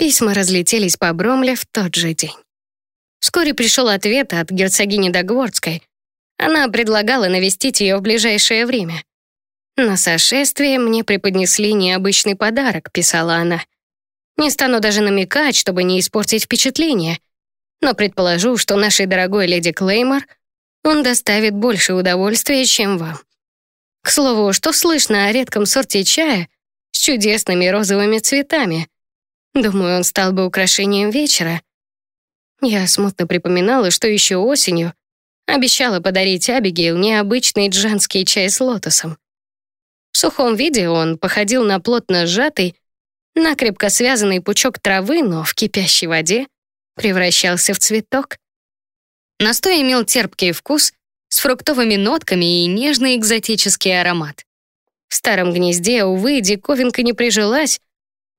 Письма разлетелись по Бромле в тот же день. Вскоре пришел ответ от герцогини Догвордской. Она предлагала навестить ее в ближайшее время. «На сошествие мне преподнесли необычный подарок», — писала она. «Не стану даже намекать, чтобы не испортить впечатление, но предположу, что нашей дорогой леди Клеймор он доставит больше удовольствия, чем вам. К слову, что слышно о редком сорте чая с чудесными розовыми цветами? Думаю, он стал бы украшением вечера. Я смутно припоминала, что еще осенью обещала подарить Абигейл необычный джанский чай с лотосом. В сухом виде он походил на плотно сжатый, накрепко связанный пучок травы, но в кипящей воде превращался в цветок. Настой имел терпкий вкус с фруктовыми нотками и нежный экзотический аромат. В старом гнезде, увы, диковинка не прижилась,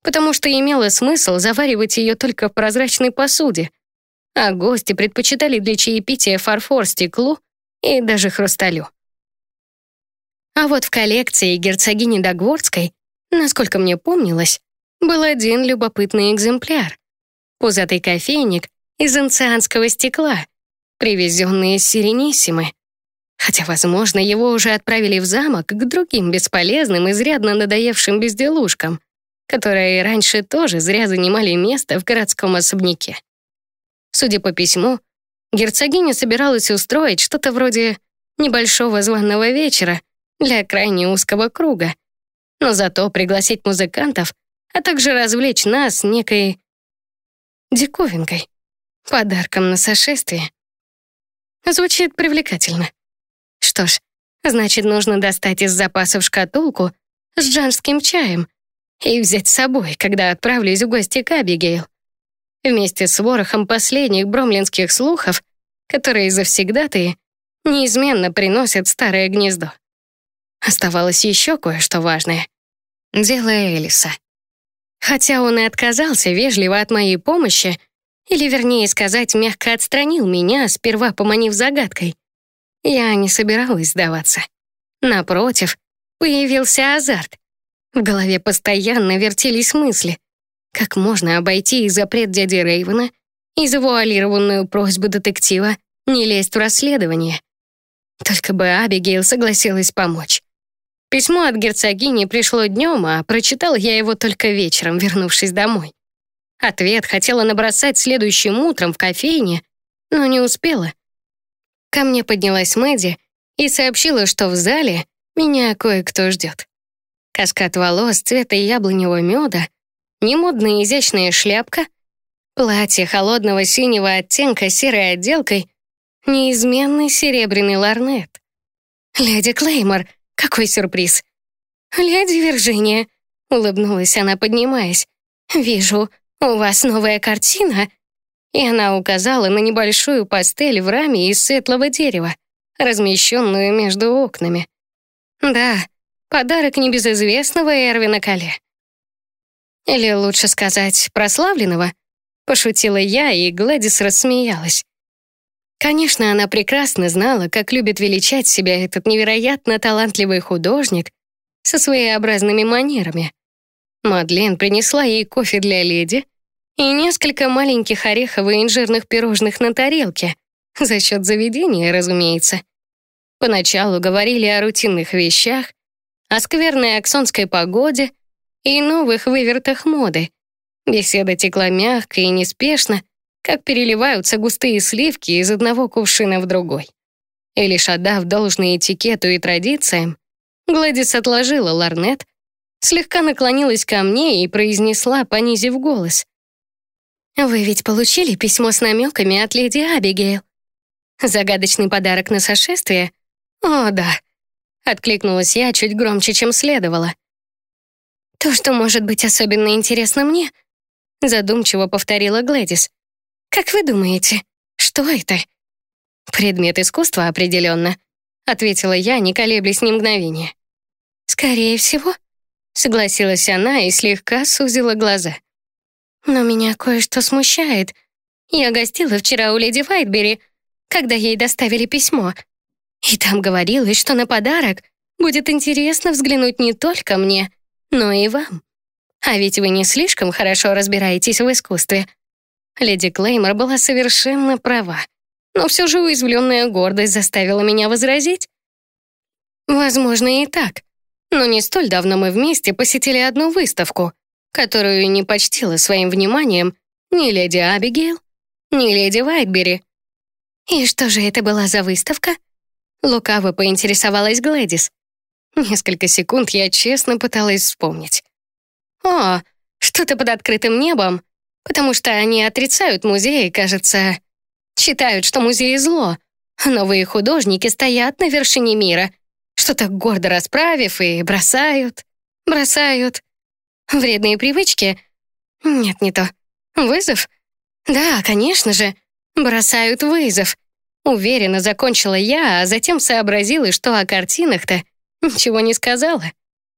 потому что имело смысл заваривать ее только в прозрачной посуде, а гости предпочитали для чаепития фарфор, стеклу и даже хрусталю. А вот в коллекции герцогини Догворской, насколько мне помнилось, был один любопытный экземпляр. Пузатый кофейник из инцианского стекла, привезенный из Сиренисимы. Хотя, возможно, его уже отправили в замок к другим бесполезным, изрядно надоевшим безделушкам, которые раньше тоже зря занимали место в городском особняке. Судя по письму, герцогиня собиралась устроить что-то вроде небольшого званного вечера для крайне узкого круга, но зато пригласить музыкантов, а также развлечь нас некой диковинкой, подарком на сошествие. Звучит привлекательно. Что ж, значит, нужно достать из запасов шкатулку с джанским чаем и взять с собой, когда отправлюсь в гости к Абигейл. Вместе с ворохом последних бромлинских слухов, которые завсегдатые неизменно приносят старое гнездо. Оставалось еще кое-что важное. Дело Элиса. Хотя он и отказался вежливо от моей помощи, или, вернее сказать, мягко отстранил меня, сперва поманив загадкой, я не собиралась сдаваться. Напротив, появился азарт. В голове постоянно вертелись мысли. Как можно обойти запрет дяди Рейвена и завуалированную просьбу детектива не лезть в расследование? Только бы Абигейл согласилась помочь. Письмо от герцогини пришло днем, а прочитал я его только вечером, вернувшись домой. Ответ хотела набросать следующим утром в кофейне, но не успела. Ко мне поднялась Мэдди и сообщила, что в зале меня кое-кто ждет. Каскад волос цвета яблоневого меда, немодная изящная шляпка, платье холодного синего оттенка серой отделкой, неизменный серебряный ларнет. «Леди Клеймор, какой сюрприз!» «Леди Виржиния», — улыбнулась она, поднимаясь. «Вижу, у вас новая картина?» и она указала на небольшую пастель в раме из светлого дерева, размещенную между окнами. Да, подарок небезызвестного Эрвина Кале. Или лучше сказать, прославленного, пошутила я, и Гладис рассмеялась. Конечно, она прекрасно знала, как любит величать себя этот невероятно талантливый художник со своеобразными манерами. Мадлен принесла ей кофе для леди, и несколько маленьких орехово-инжирных пирожных на тарелке, за счет заведения, разумеется. Поначалу говорили о рутинных вещах, о скверной аксонской погоде и новых вывертах моды. Беседа текла мягко и неспешно, как переливаются густые сливки из одного кувшина в другой. И лишь отдав должное этикету и традициям, Гладис отложила ларнет, слегка наклонилась ко мне и произнесла, понизив голос. «Вы ведь получили письмо с намеками от леди Абигейл? Загадочный подарок на сошествие? О, да!» Откликнулась я чуть громче, чем следовало. «То, что может быть особенно интересно мне?» Задумчиво повторила Глэдис. «Как вы думаете, что это?» «Предмет искусства определенно», ответила я, не колеблясь ни мгновения. «Скорее всего», согласилась она и слегка сузила глаза. Но меня кое-что смущает. Я гостила вчера у леди Вайтбери, когда ей доставили письмо. И там говорилось, что на подарок будет интересно взглянуть не только мне, но и вам. А ведь вы не слишком хорошо разбираетесь в искусстве. Леди Клеймор была совершенно права, но все же уязвленная гордость заставила меня возразить. Возможно, и так. Но не столь давно мы вместе посетили одну выставку, которую не почтила своим вниманием ни леди Абигейл, ни леди Вайтбери. И что же это была за выставка? Лукаво поинтересовалась Глэдис. Несколько секунд я честно пыталась вспомнить. О, что-то под открытым небом, потому что они отрицают музеи, кажется, считают, что музей зло. Новые художники стоят на вершине мира, что-то гордо расправив и бросают, бросают. Вредные привычки? Нет, не то. Вызов? Да, конечно же. Бросают вызов. Уверенно закончила я, а затем сообразила, что о картинах-то ничего не сказала.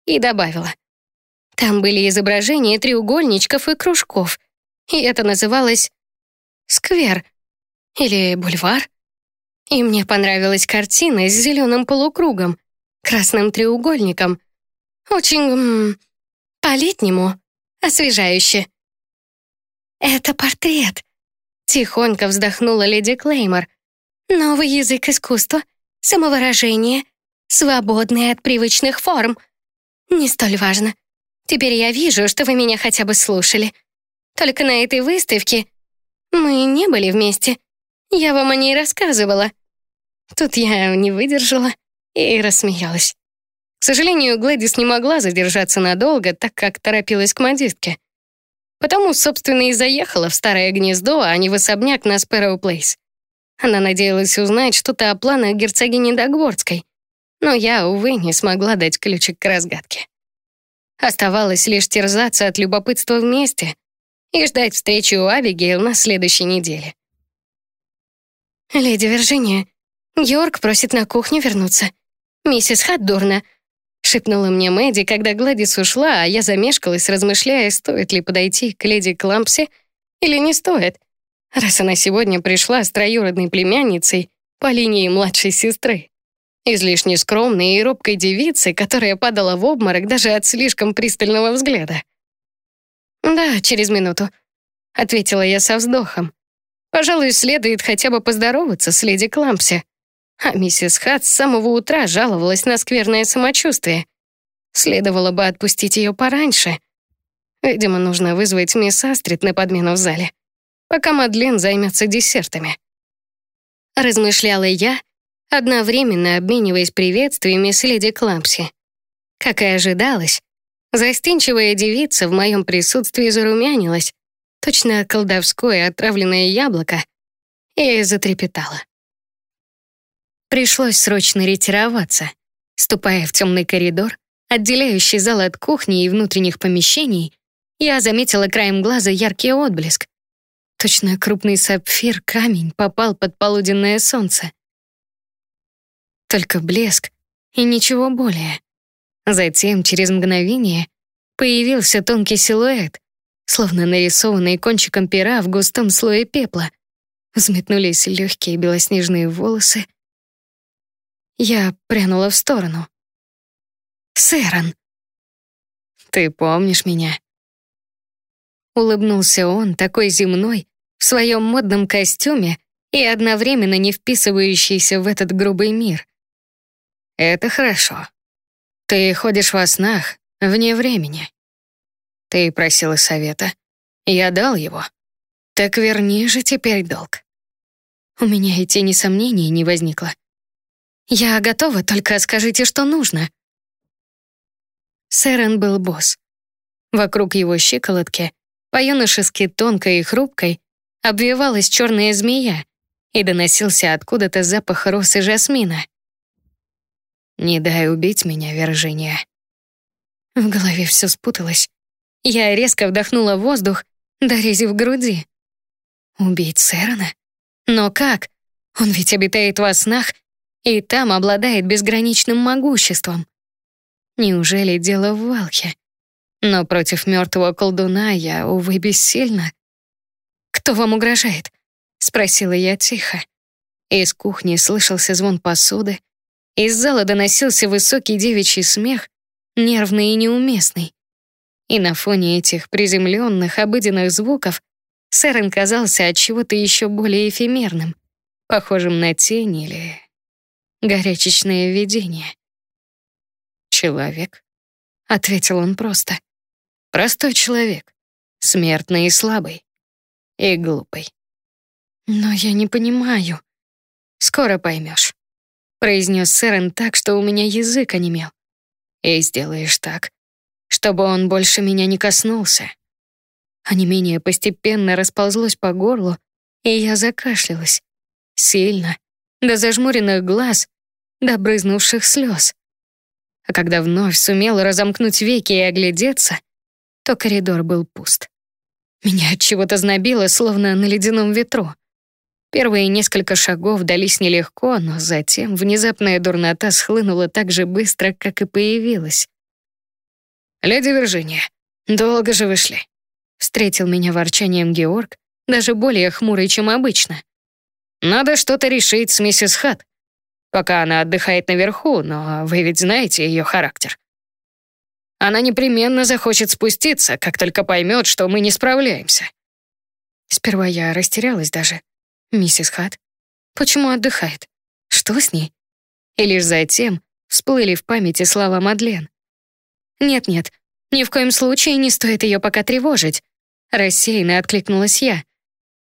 И добавила. Там были изображения треугольничков и кружков. И это называлось «Сквер» или «Бульвар». И мне понравилась картина с зеленым полукругом, красным треугольником. Очень по-летнему, освежающе. «Это портрет», — тихонько вздохнула леди Клеймор. «Новый язык искусства, самовыражение, свободный от привычных форм. Не столь важно. Теперь я вижу, что вы меня хотя бы слушали. Только на этой выставке мы не были вместе. Я вам о ней рассказывала». Тут я не выдержала и рассмеялась. К сожалению, Глэдис не могла задержаться надолго, так как торопилась к модистке. Потому, собственно, и заехала в старое гнездо, а не в особняк на Спэроу Плейс. Она надеялась узнать что-то о планах герцогини Дагвордской, но я, увы, не смогла дать ключик к разгадке. Оставалось лишь терзаться от любопытства вместе и ждать встречи у Абигейл на следующей неделе. «Леди Виржиния, Йорк просит на кухню вернуться. Миссис Хат дурно», — шепнула мне Мэдди, когда Гладис ушла, а я замешкалась, размышляя, стоит ли подойти к леди Клампси или не стоит, раз она сегодня пришла с троюродной племянницей по линии младшей сестры. Излишне скромной и робкой девицы, которая падала в обморок даже от слишком пристального взгляда. «Да, через минуту», — ответила я со вздохом. «Пожалуй, следует хотя бы поздороваться с леди Клампси». А миссис Хат с самого утра жаловалась на скверное самочувствие. Следовало бы отпустить ее пораньше. Видимо, нужно вызвать мисс Астрид на подмену в зале, пока Мадлен займется десертами. Размышляла я, одновременно обмениваясь приветствиями с леди Клампси. Как и ожидалось, застенчивая девица в моем присутствии зарумянилась, точно колдовское отравленное яблоко, и затрепетала. Пришлось срочно ретироваться. Ступая в темный коридор, отделяющий зал от кухни и внутренних помещений, я заметила краем глаза яркий отблеск. Точно крупный сапфир камень попал под полуденное солнце. Только блеск и ничего более. Затем, через мгновение, появился тонкий силуэт, словно нарисованный кончиком пера в густом слое пепла. Взметнулись легкие белоснежные волосы, я прянула в сторону. «Сэрон!» «Ты помнишь меня?» Улыбнулся он, такой земной, в своем модном костюме и одновременно не вписывающийся в этот грубый мир. «Это хорошо. Ты ходишь во снах, вне времени. Ты просила совета. Я дал его. Так верни же теперь долг». У меня и тени сомнений не возникло. «Я готова, только скажите, что нужно». Сэрен был босс. Вокруг его щиколотки, по-юношески тонкой и хрупкой, обвивалась черная змея, и доносился откуда-то запах роз и жасмина. «Не дай убить меня, Виржиния». В голове все спуталось. Я резко вдохнула воздух, дорезив груди. Убить Сэрона? Но как? Он ведь обитает во снах и там обладает безграничным могуществом. Неужели дело в Валхе? Но против мертвого колдуна я, увы, бессильна. «Кто вам угрожает?» — спросила я тихо. Из кухни слышался звон посуды. Из зала доносился высокий девичий смех, нервный и неуместный. И на фоне этих приземленных, обыденных звуков Сэрен казался от чего-то еще более эфемерным, похожим на тень или горячечное видение. «Человек», — ответил он просто. «Простой человек, смертный и слабый, и глупый». «Но я не понимаю». «Скоро поймешь», — произнес Сэрен так, что у меня язык онемел. «И сделаешь так, чтобы он больше меня не коснулся». Не менее постепенно расползлось по горлу, и я закашлялась. Сильно, до зажмуренных глаз, до брызнувших слез. А когда вновь сумела разомкнуть веки и оглядеться, то коридор был пуст. Меня от чего-то знобило, словно на ледяном ветру. Первые несколько шагов дались нелегко, но затем внезапная дурнота схлынула так же быстро, как и появилась. «Леди Виржиния, долго же вышли?» Встретил меня ворчанием Георг, даже более хмурый, чем обычно. «Надо что-то решить с миссис Хат, пока она отдыхает наверху, но вы ведь знаете ее характер. Она непременно захочет спуститься, как только поймет, что мы не справляемся». Сперва я растерялась даже. «Миссис Хат? Почему отдыхает? Что с ней?» И лишь затем всплыли в памяти слова Мадлен. «Нет-нет, ни в коем случае не стоит ее пока тревожить. Рассеянно откликнулась я.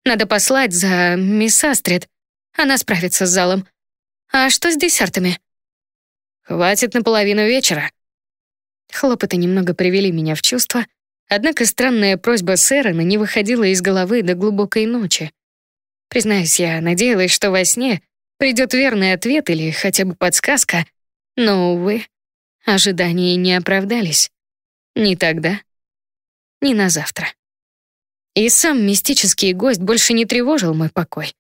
Надо послать за мисс Астрид. Она справится с залом. А что с десертами? Хватит на половину вечера. Хлопоты немного привели меня в чувство, однако странная просьба Сэрона не выходила из головы до глубокой ночи. Признаюсь, я надеялась, что во сне придет верный ответ или хотя бы подсказка, но, увы, ожидания не оправдались. Ни тогда, ни на завтра. И сам мистический гость больше не тревожил мой покой.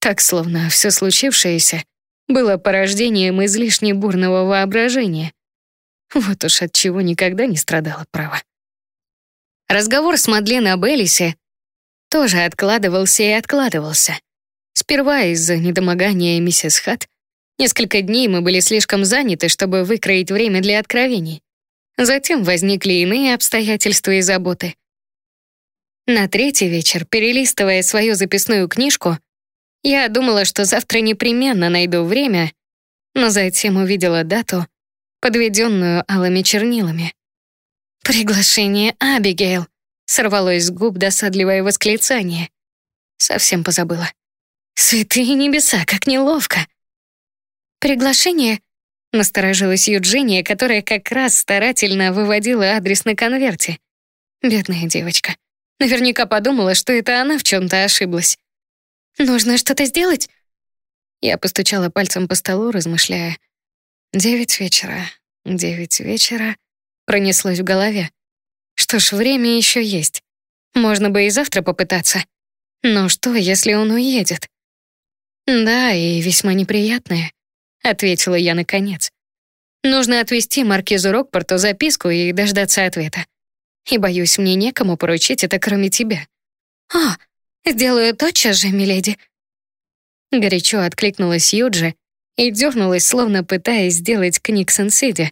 Так, словно все случившееся было порождением излишне бурного воображения. Вот уж от чего никогда не страдала права. Разговор с Мадлен об Элисе тоже откладывался и откладывался. Сперва из-за недомогания миссис Хат. Несколько дней мы были слишком заняты, чтобы выкроить время для откровений. Затем возникли иные обстоятельства и заботы — на третий вечер, перелистывая свою записную книжку, я думала, что завтра непременно найду время, но затем увидела дату, подведенную алыми чернилами. «Приглашение Абигейл», — сорвалось с губ досадливое восклицание. Совсем позабыла. «Святые небеса, как неловко!» «Приглашение?» — насторожилась Юджиния, которая как раз старательно выводила адрес на конверте. Бедная девочка. Наверняка подумала, что это она в чем-то ошиблась. «Нужно что-то сделать?» Я постучала пальцем по столу, размышляя. «Девять вечера, девять вечера...» Пронеслось в голове. Что ж, время еще есть. Можно бы и завтра попытаться. Но что, если он уедет? Да, и весьма неприятное, ответила я наконец. Нужно отвезти маркизу Рокпорту записку и дождаться ответа и, боюсь, мне некому поручить это, кроме тебя». «А, сделаю тотчас же, миледи». Горячо откликнулась Юджи и дернулась, словно пытаясь сделать Книксон сидя.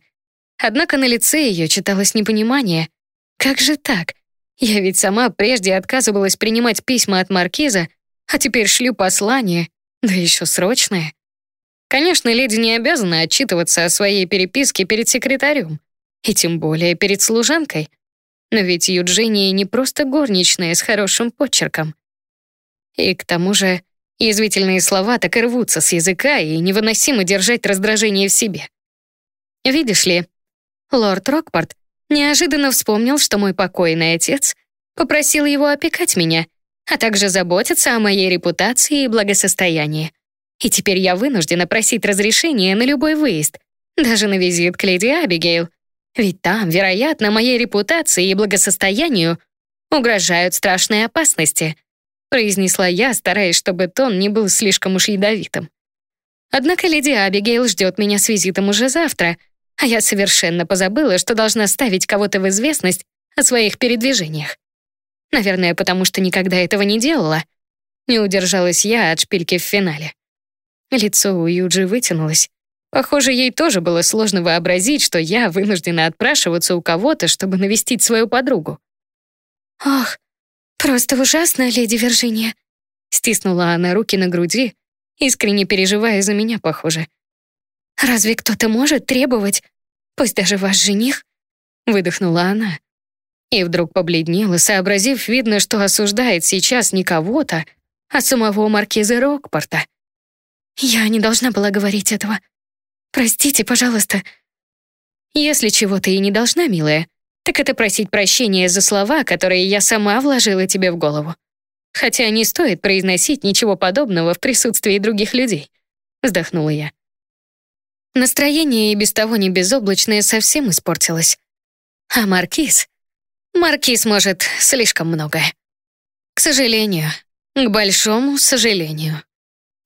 Однако на лице ее читалось непонимание. «Как же так? Я ведь сама прежде отказывалась принимать письма от маркиза, а теперь шлю послание, да еще срочное». Конечно, леди не обязана отчитываться о своей переписке перед секретарем, и тем более перед служанкой — но ведь Юджиния не просто горничная с хорошим почерком. И к тому же язвительные слова так и рвутся с языка, и невыносимо держать раздражение в себе. Видишь ли, лорд Рокпорт неожиданно вспомнил, что мой покойный отец попросил его опекать меня, а также заботиться о моей репутации и благосостоянии. И теперь я вынуждена просить разрешения на любой выезд, даже на визит к леди Абигейл, ведь там, вероятно, моей репутации и благосостоянию угрожают страшные опасности», произнесла я, стараясь, чтобы тон не был слишком уж ядовитым. Однако леди Абигейл ждет меня с визитом уже завтра, а я совершенно позабыла, что должна ставить кого-то в известность о своих передвижениях. Наверное, потому что никогда этого не делала. Не удержалась я от шпильки в финале. Лицо у Юджи вытянулось, Похоже, ей тоже было сложно вообразить, что я вынуждена отпрашиваться у кого-то, чтобы навестить свою подругу. «Ах, просто ужасно, леди Виржиния!» Стиснула она руки на груди, искренне переживая за меня, похоже. «Разве кто-то может требовать, пусть даже ваш жених?» Выдохнула она. И вдруг побледнела, сообразив, видно, что осуждает сейчас не кого-то, а самого маркиза Рокпорта. «Я не должна была говорить этого. Простите, пожалуйста». «Если чего-то и не должна, милая, так это просить прощения за слова, которые я сама вложила тебе в голову. Хотя не стоит произносить ничего подобного в присутствии других людей», — вздохнула я. Настроение и без того не безоблачное совсем испортилось. А Маркиз? Маркиз может слишком многое. К сожалению, к большому сожалению.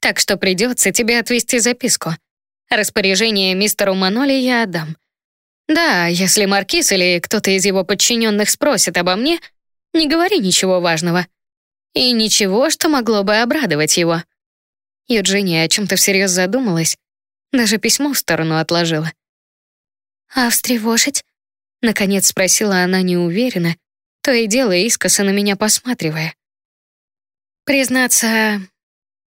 Так что придется тебе отвести записку. Распоряжение мистеру Маноли я отдам. Да, если Маркиз или кто-то из его подчиненных спросит обо мне, не говори ничего важного. И ничего, что могло бы обрадовать его. Юджиния о чем-то всерьез задумалась, даже письмо в сторону отложила. «А встревожить?» Наконец спросила она неуверенно, то и дело искоса на меня посматривая. Признаться,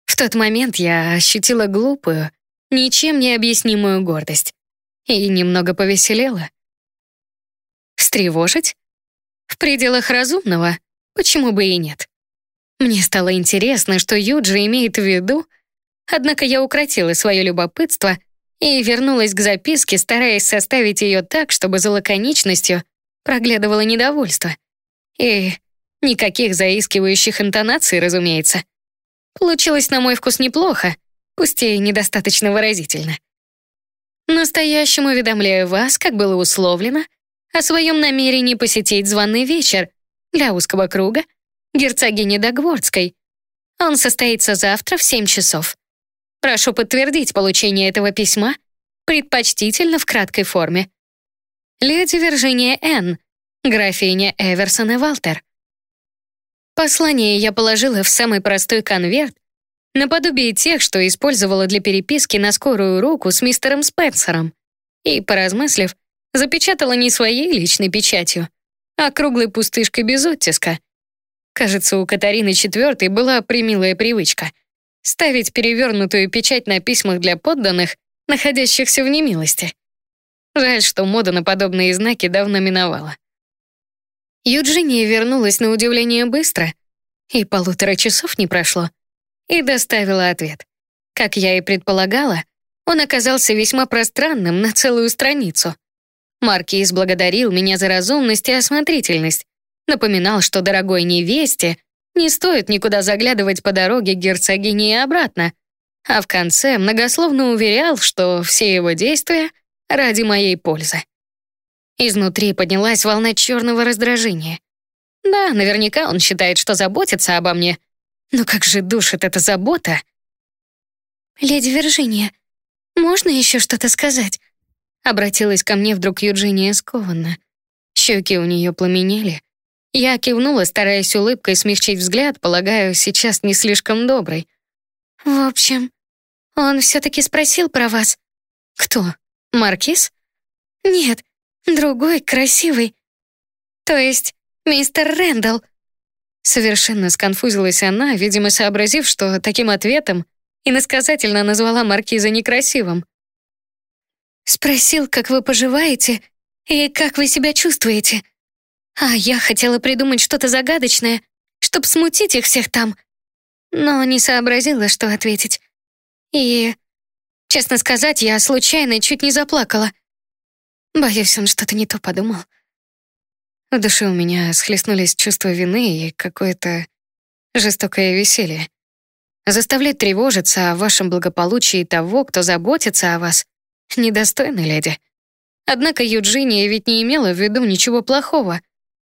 в тот момент я ощутила глупую, ничем не объяснимую гордость и немного повеселела. Встревожить? В пределах разумного? Почему бы и нет? Мне стало интересно, что Юджи имеет в виду, однако я укротила свое любопытство и вернулась к записке, стараясь составить ее так, чтобы за лаконичностью проглядывало недовольство. И Никаких заискивающих интонаций, разумеется. Получилось, на мой вкус, неплохо, пусть и недостаточно выразительно. Настоящему уведомляю вас, как было условлено, о своем намерении посетить званый вечер для узкого круга герцогини Дагвордской. Он состоится завтра в 7 часов. Прошу подтвердить получение этого письма, предпочтительно в краткой форме. Леди Виржиния Н., графиня Эверсон и Валтер. Послание я положила в самый простой конверт, наподобие тех, что использовала для переписки на скорую руку с мистером Спенсером, и, поразмыслив, запечатала не своей личной печатью, а круглой пустышкой без оттиска. Кажется, у Катарины IV была примилая привычка — ставить перевернутую печать на письмах для подданных, находящихся в немилости. Жаль, что мода на подобные знаки давно миновала. Юджиния вернулась на удивление быстро, и полутора часов не прошло, и доставила ответ. Как я и предполагала, он оказался весьма пространным на целую страницу. Маркиз благодарил меня за разумность и осмотрительность, напоминал, что дорогой невесте не стоит никуда заглядывать по дороге к герцогине и обратно, а в конце многословно уверял, что все его действия ради моей пользы. Изнутри поднялась волна черного раздражения. Да, наверняка он считает, что заботится обо мне. Но как же душит эта забота? «Леди Виржиния, можно еще что-то сказать?» Обратилась ко мне вдруг Юджиния скованно. Щеки у нее пламенели. Я кивнула, стараясь улыбкой смягчить взгляд, полагаю, сейчас не слишком добрый. «В общем, он все-таки спросил про вас». «Кто? Маркиз?» «Нет, Другой красивый. То есть мистер Рэндалл. Совершенно сконфузилась она, видимо, сообразив, что таким ответом иносказательно назвала маркиза некрасивым. Спросил, как вы поживаете и как вы себя чувствуете. А я хотела придумать что-то загадочное, чтобы смутить их всех там. Но не сообразила, что ответить. И, честно сказать, я случайно чуть не заплакала. Боюсь, он что-то не то подумал. В душе у меня схлестнулись чувства вины и какое-то жестокое веселье. Заставлять тревожиться о вашем благополучии того, кто заботится о вас, недостойно, леди. Однако Юджиния ведь не имела в виду ничего плохого,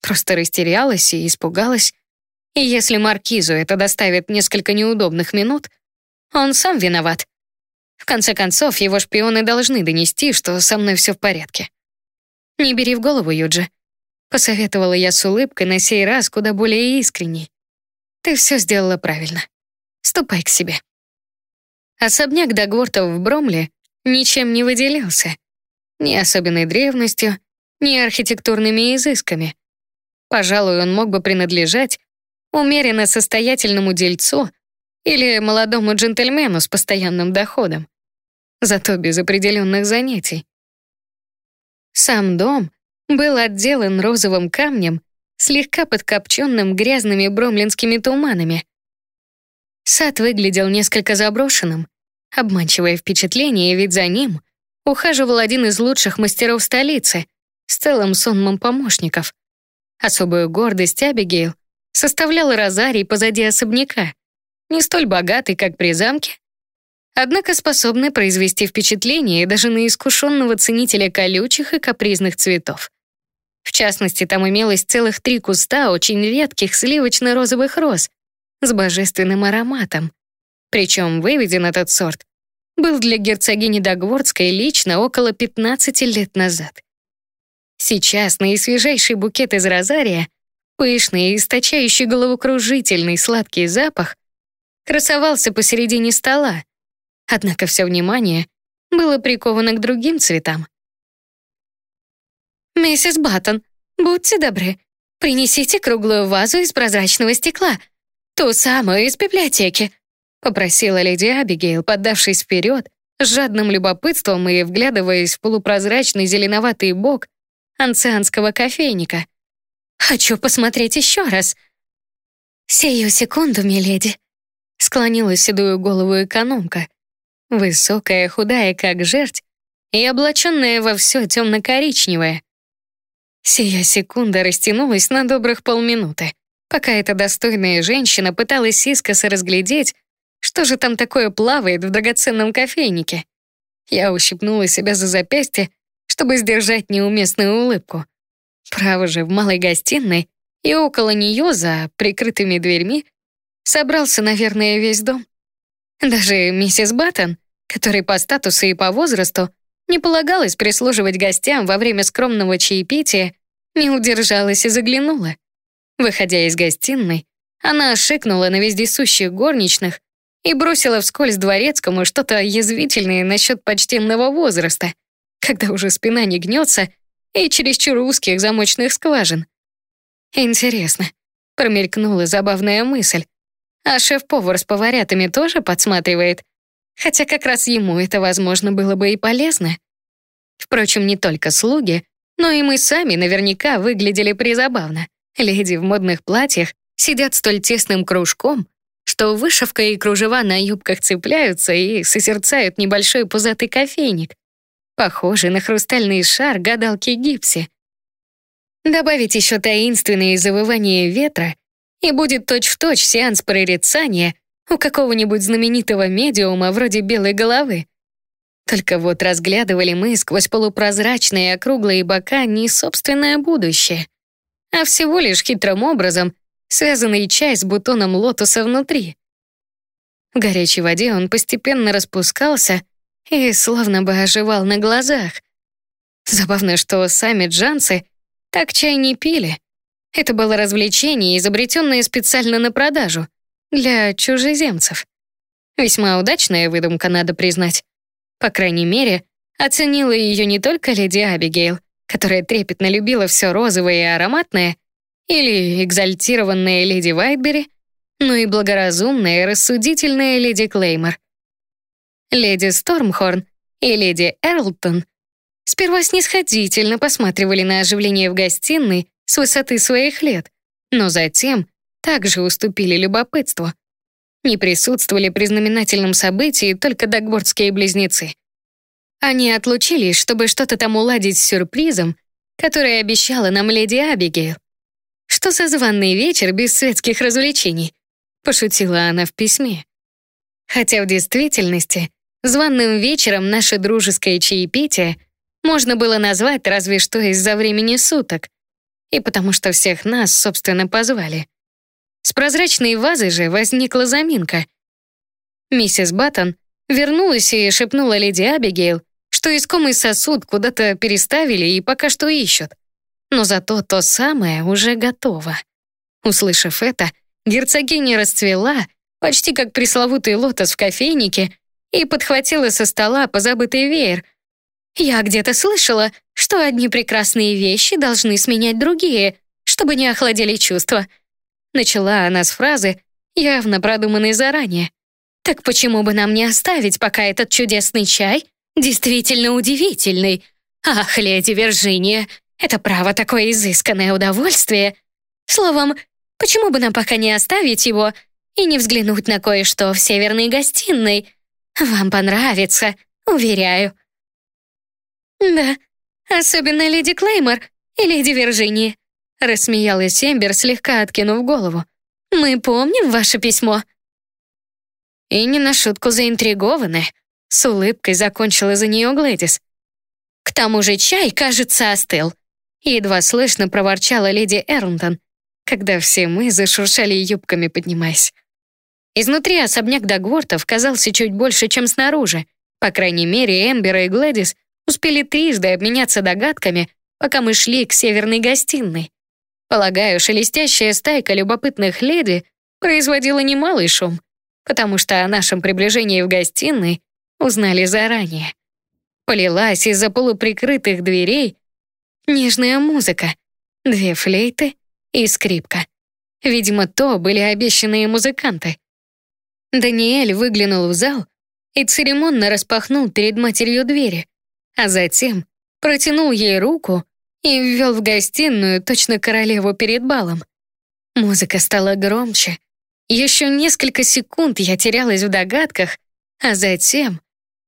просто растерялась и испугалась. И если Маркизу это доставит несколько неудобных минут, он сам виноват. В конце концов, его шпионы должны донести, что со мной все в порядке. «Не бери в голову, Юджи», — посоветовала я с улыбкой на сей раз куда более искренней. «Ты все сделала правильно. Ступай к себе». Особняк Дагвортов в Бромле ничем не выделялся. Ни особенной древностью, ни архитектурными изысками. Пожалуй, он мог бы принадлежать умеренно состоятельному дельцу или молодому джентльмену с постоянным доходом, зато без определенных занятий. Сам дом был отделан розовым камнем, слегка подкопченным грязными бромлинскими туманами. Сад выглядел несколько заброшенным, обманчивое впечатление, ведь за ним ухаживал один из лучших мастеров столицы с целым сонмом помощников. Особую гордость Абигейл составлял розарий позади особняка, не столь богатый, как при замке, однако способный произвести впечатление даже на искушенного ценителя колючих и капризных цветов. В частности, там имелось целых три куста очень редких сливочно-розовых роз с божественным ароматом. Причем выведен этот сорт был для герцогини Дагвордской лично около 15 лет назад. Сейчас наисвежайший букет из розария, пышный и источающий головокружительный сладкий запах, красовался посередине стола, однако все внимание было приковано к другим цветам. «Миссис Баттон, будьте добры, принесите круглую вазу из прозрачного стекла, ту самую из библиотеки», попросила леди Абигейл, поддавшись вперед, с жадным любопытством и вглядываясь в полупрозрачный зеленоватый бок анцианского кофейника. «Хочу посмотреть еще раз». «Сию секунду, миледи», — склонила седую голову экономка. Высокая, худая, как жерть, и облаченная во все темно-коричневое. Сия секунда растянулась на добрых полминуты, пока эта достойная женщина пыталась искоса разглядеть, что же там такое плавает в драгоценном кофейнике? Я ущипнула себя за запястье, чтобы сдержать неуместную улыбку. Право же, в малой гостиной и около нее, за прикрытыми дверьми, собрался, наверное, весь дом. Даже миссис Баттон, которой по статусу и по возрасту не полагалось прислуживать гостям во время скромного чаепития, не удержалась и заглянула. Выходя из гостиной, она шикнула на вездесущих горничных и бросила вскользь дворецкому что-то язвительное насчет почтенного возраста, когда уже спина не гнется и чересчур узких замочных скважин. Интересно, промелькнула забавная мысль. А шеф-повар с поварятами тоже подсматривает, хотя как раз ему это, возможно, было бы и полезно. Впрочем, не только слуги, но и мы сами наверняка выглядели призабавно. Леди в модных платьях сидят столь тесным кружком, что вышивка и кружева на юбках цепляются и созерцают небольшой пузатый кофейник, похожий на хрустальный шар гадалки Гипси. Добавить еще таинственные завывания ветра, и будет точь-в-точь точь сеанс прорицания у какого-нибудь знаменитого медиума вроде белой головы. Только вот разглядывали мы сквозь полупрозрачные округлые бока не собственное будущее, а всего лишь хитрым образом связанный чай с бутоном лотоса внутри. В горячей воде он постепенно распускался и словно бы оживал на глазах. Забавно, что сами джанцы так чай не пили. Это было развлечение, изобретенное специально на продажу, для чужеземцев. Весьма удачная выдумка, надо признать. По крайней мере, оценила ее не только леди Абигейл, которая трепетно любила все розовое и ароматное, или экзальтированная леди Вайтбери, но и благоразумная и рассудительная леди Клеймор. Леди Стормхорн и леди Эрлтон сперва снисходительно посматривали на оживление в гостиной с высоты своих лет, но затем также уступили любопытству. Не присутствовали при знаменательном событии только догвордские близнецы. Они отлучились, чтобы что-то там уладить с сюрпризом, который обещала нам леди Абигейл. Что за званный вечер без светских развлечений? Пошутила она в письме. Хотя в действительности званным вечером наше дружеское чаепитие можно было назвать разве что из-за времени суток, и потому что всех нас, собственно, позвали. С прозрачной вазой же возникла заминка. Миссис Баттон вернулась и шепнула леди Абигейл, что искомый сосуд куда-то переставили и пока что ищут но зато то самое уже готово. Услышав это, герцогиня расцвела, почти как пресловутый лотос в кофейнике, и подхватила со стола позабытый веер. «Я где-то слышала, что одни прекрасные вещи должны сменять другие, чтобы не охладили чувства». Начала она с фразы, явно продуманной заранее. «Так почему бы нам не оставить пока этот чудесный чай? Действительно удивительный. Ах, леди Виржиния, это право такое изысканное удовольствие. Словом, почему бы нам пока не оставить его и не взглянуть на кое-что в северной гостиной? Вам понравится, уверяю». «Да, особенно леди Клеймор и леди Виржиния», рассмеялась Эмбер, слегка откинув голову. «Мы помним ваше письмо». И не на шутку заинтригованы. С улыбкой закончила за нее Глэдис. «К тому же чай, кажется, остыл», едва слышно проворчала леди Эрлтон, когда все мы зашуршали юбками, поднимаясь. Изнутри особняк Дагвортов казался чуть больше, чем снаружи. По крайней мере, Эмбер и Глэдис успели трижды обменяться догадками, пока мы шли к северной гостиной. Полагаю, шелестящая стайка любопытных леди производила немалый шум, потому что о нашем приближении в гостиной узнали заранее. Полилась из-за полуприкрытых дверей нежная музыка, две флейты и скрипка. Видимо, то были обещанные музыканты. Даниэль выглянул в зал и церемонно распахнул перед матерью двери, а затем протянул ей руку и ввел в гостиную точно королеву перед балом. Музыка стала громче. Еще несколько секунд я терялась в догадках, а затем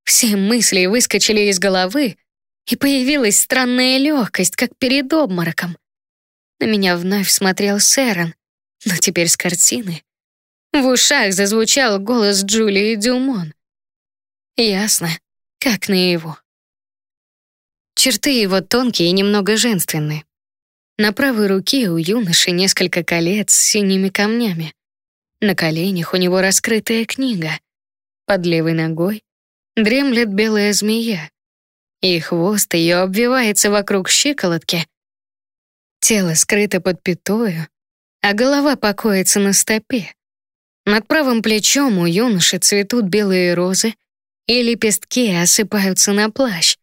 все мысли выскочили из головы, и появилась странная легкость, как перед обмороком. На меня вновь смотрел Сэрон, но теперь с картины. В ушах зазвучал голос Джулии Дюмон. Ясно, как на его. Черты его тонкие и немного женственные. На правой руке у юноши несколько колец с синими камнями. На коленях у него раскрытая книга. Под левой ногой дремлет белая змея, и хвост ее обвивается вокруг щиколотки. Тело скрыто под пятою, а голова покоится на стопе. Над правым плечом у юноши цветут белые розы, и лепестки осыпаются на плащ.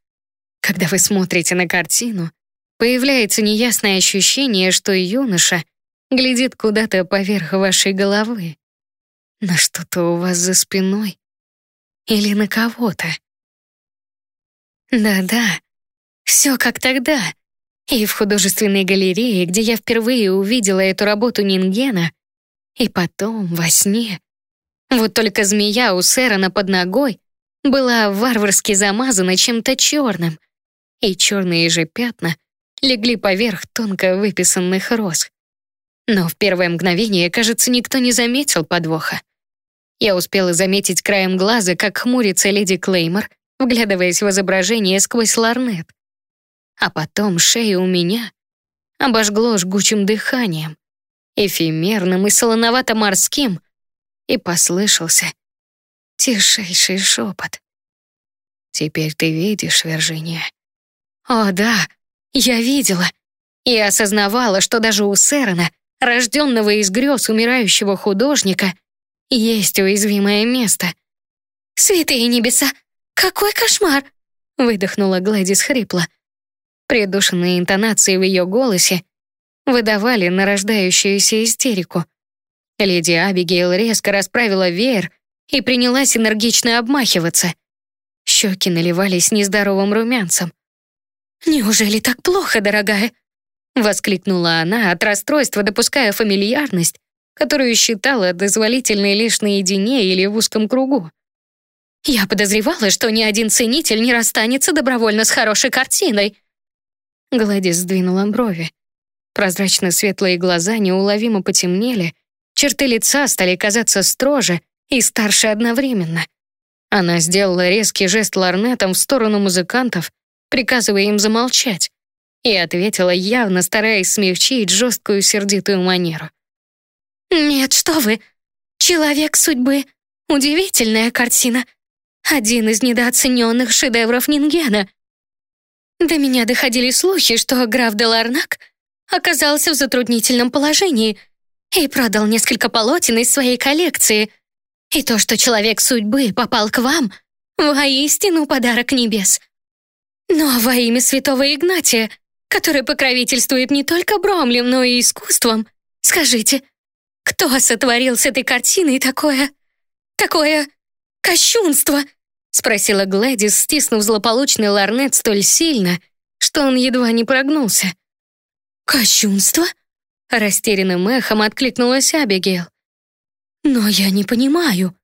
Когда вы смотрите на картину, появляется неясное ощущение, что юноша глядит куда-то поверх вашей головы. На что-то у вас за спиной. Или на кого-то. Да-да, все как тогда. И в художественной галерее, где я впервые увидела эту работу Нингена, и потом во сне. Вот только змея у Сэрона под ногой была варварски замазана чем-то черным, и черные же пятна легли поверх тонко выписанных роз. Но в первое мгновение, кажется, никто не заметил подвоха. Я успела заметить краем глаза, как хмурится леди Клеймор, вглядываясь в изображение сквозь ларнет. А потом шея у меня обожгло жгучим дыханием, эфемерным и солоновато-морским, и послышался тишайший шепот. «Теперь ты видишь, Виржиния?» «О, да, я видела и осознавала, что даже у Сэрона, рожденного из грез умирающего художника, есть уязвимое место. «Святые небеса, какой кошмар!» выдохнула Гладис хрипло. Придушенные интонации в ее голосе выдавали нарождающуюся истерику. Леди Абигейл резко расправила веер и принялась энергично обмахиваться. Щеки наливались нездоровым румянцем. «Неужели так плохо, дорогая?» Воскликнула она от расстройства, допуская фамильярность, которую считала дозволительной лишь наедине или в узком кругу. «Я подозревала, что ни один ценитель не расстанется добровольно с хорошей картиной». Гладис сдвинула брови. Прозрачно-светлые глаза неуловимо потемнели, черты лица стали казаться строже и старше одновременно. Она сделала резкий жест ларнетом в сторону музыкантов, приказывая им замолчать, и ответила, явно стараясь смягчить жесткую сердитую манеру. «Нет, что вы! Человек судьбы — удивительная картина. Один из недооцененных шедевров Нингена. До меня доходили слухи, что граф де Ларнак оказался в затруднительном положении и продал несколько полотен из своей коллекции. И то, что человек судьбы попал к вам, Воистину подарок небес. Но во имя святого Игнатия, который покровительствует не только Бромлем, но и искусством, скажите, кто сотворил с этой картиной такое... такое... кощунство?» — спросила Глэдис, стиснув злополучный ларнет столь сильно, что он едва не прогнулся. «Кощунство?» — растерянным эхом откликнулась Абигейл. «Но я не понимаю».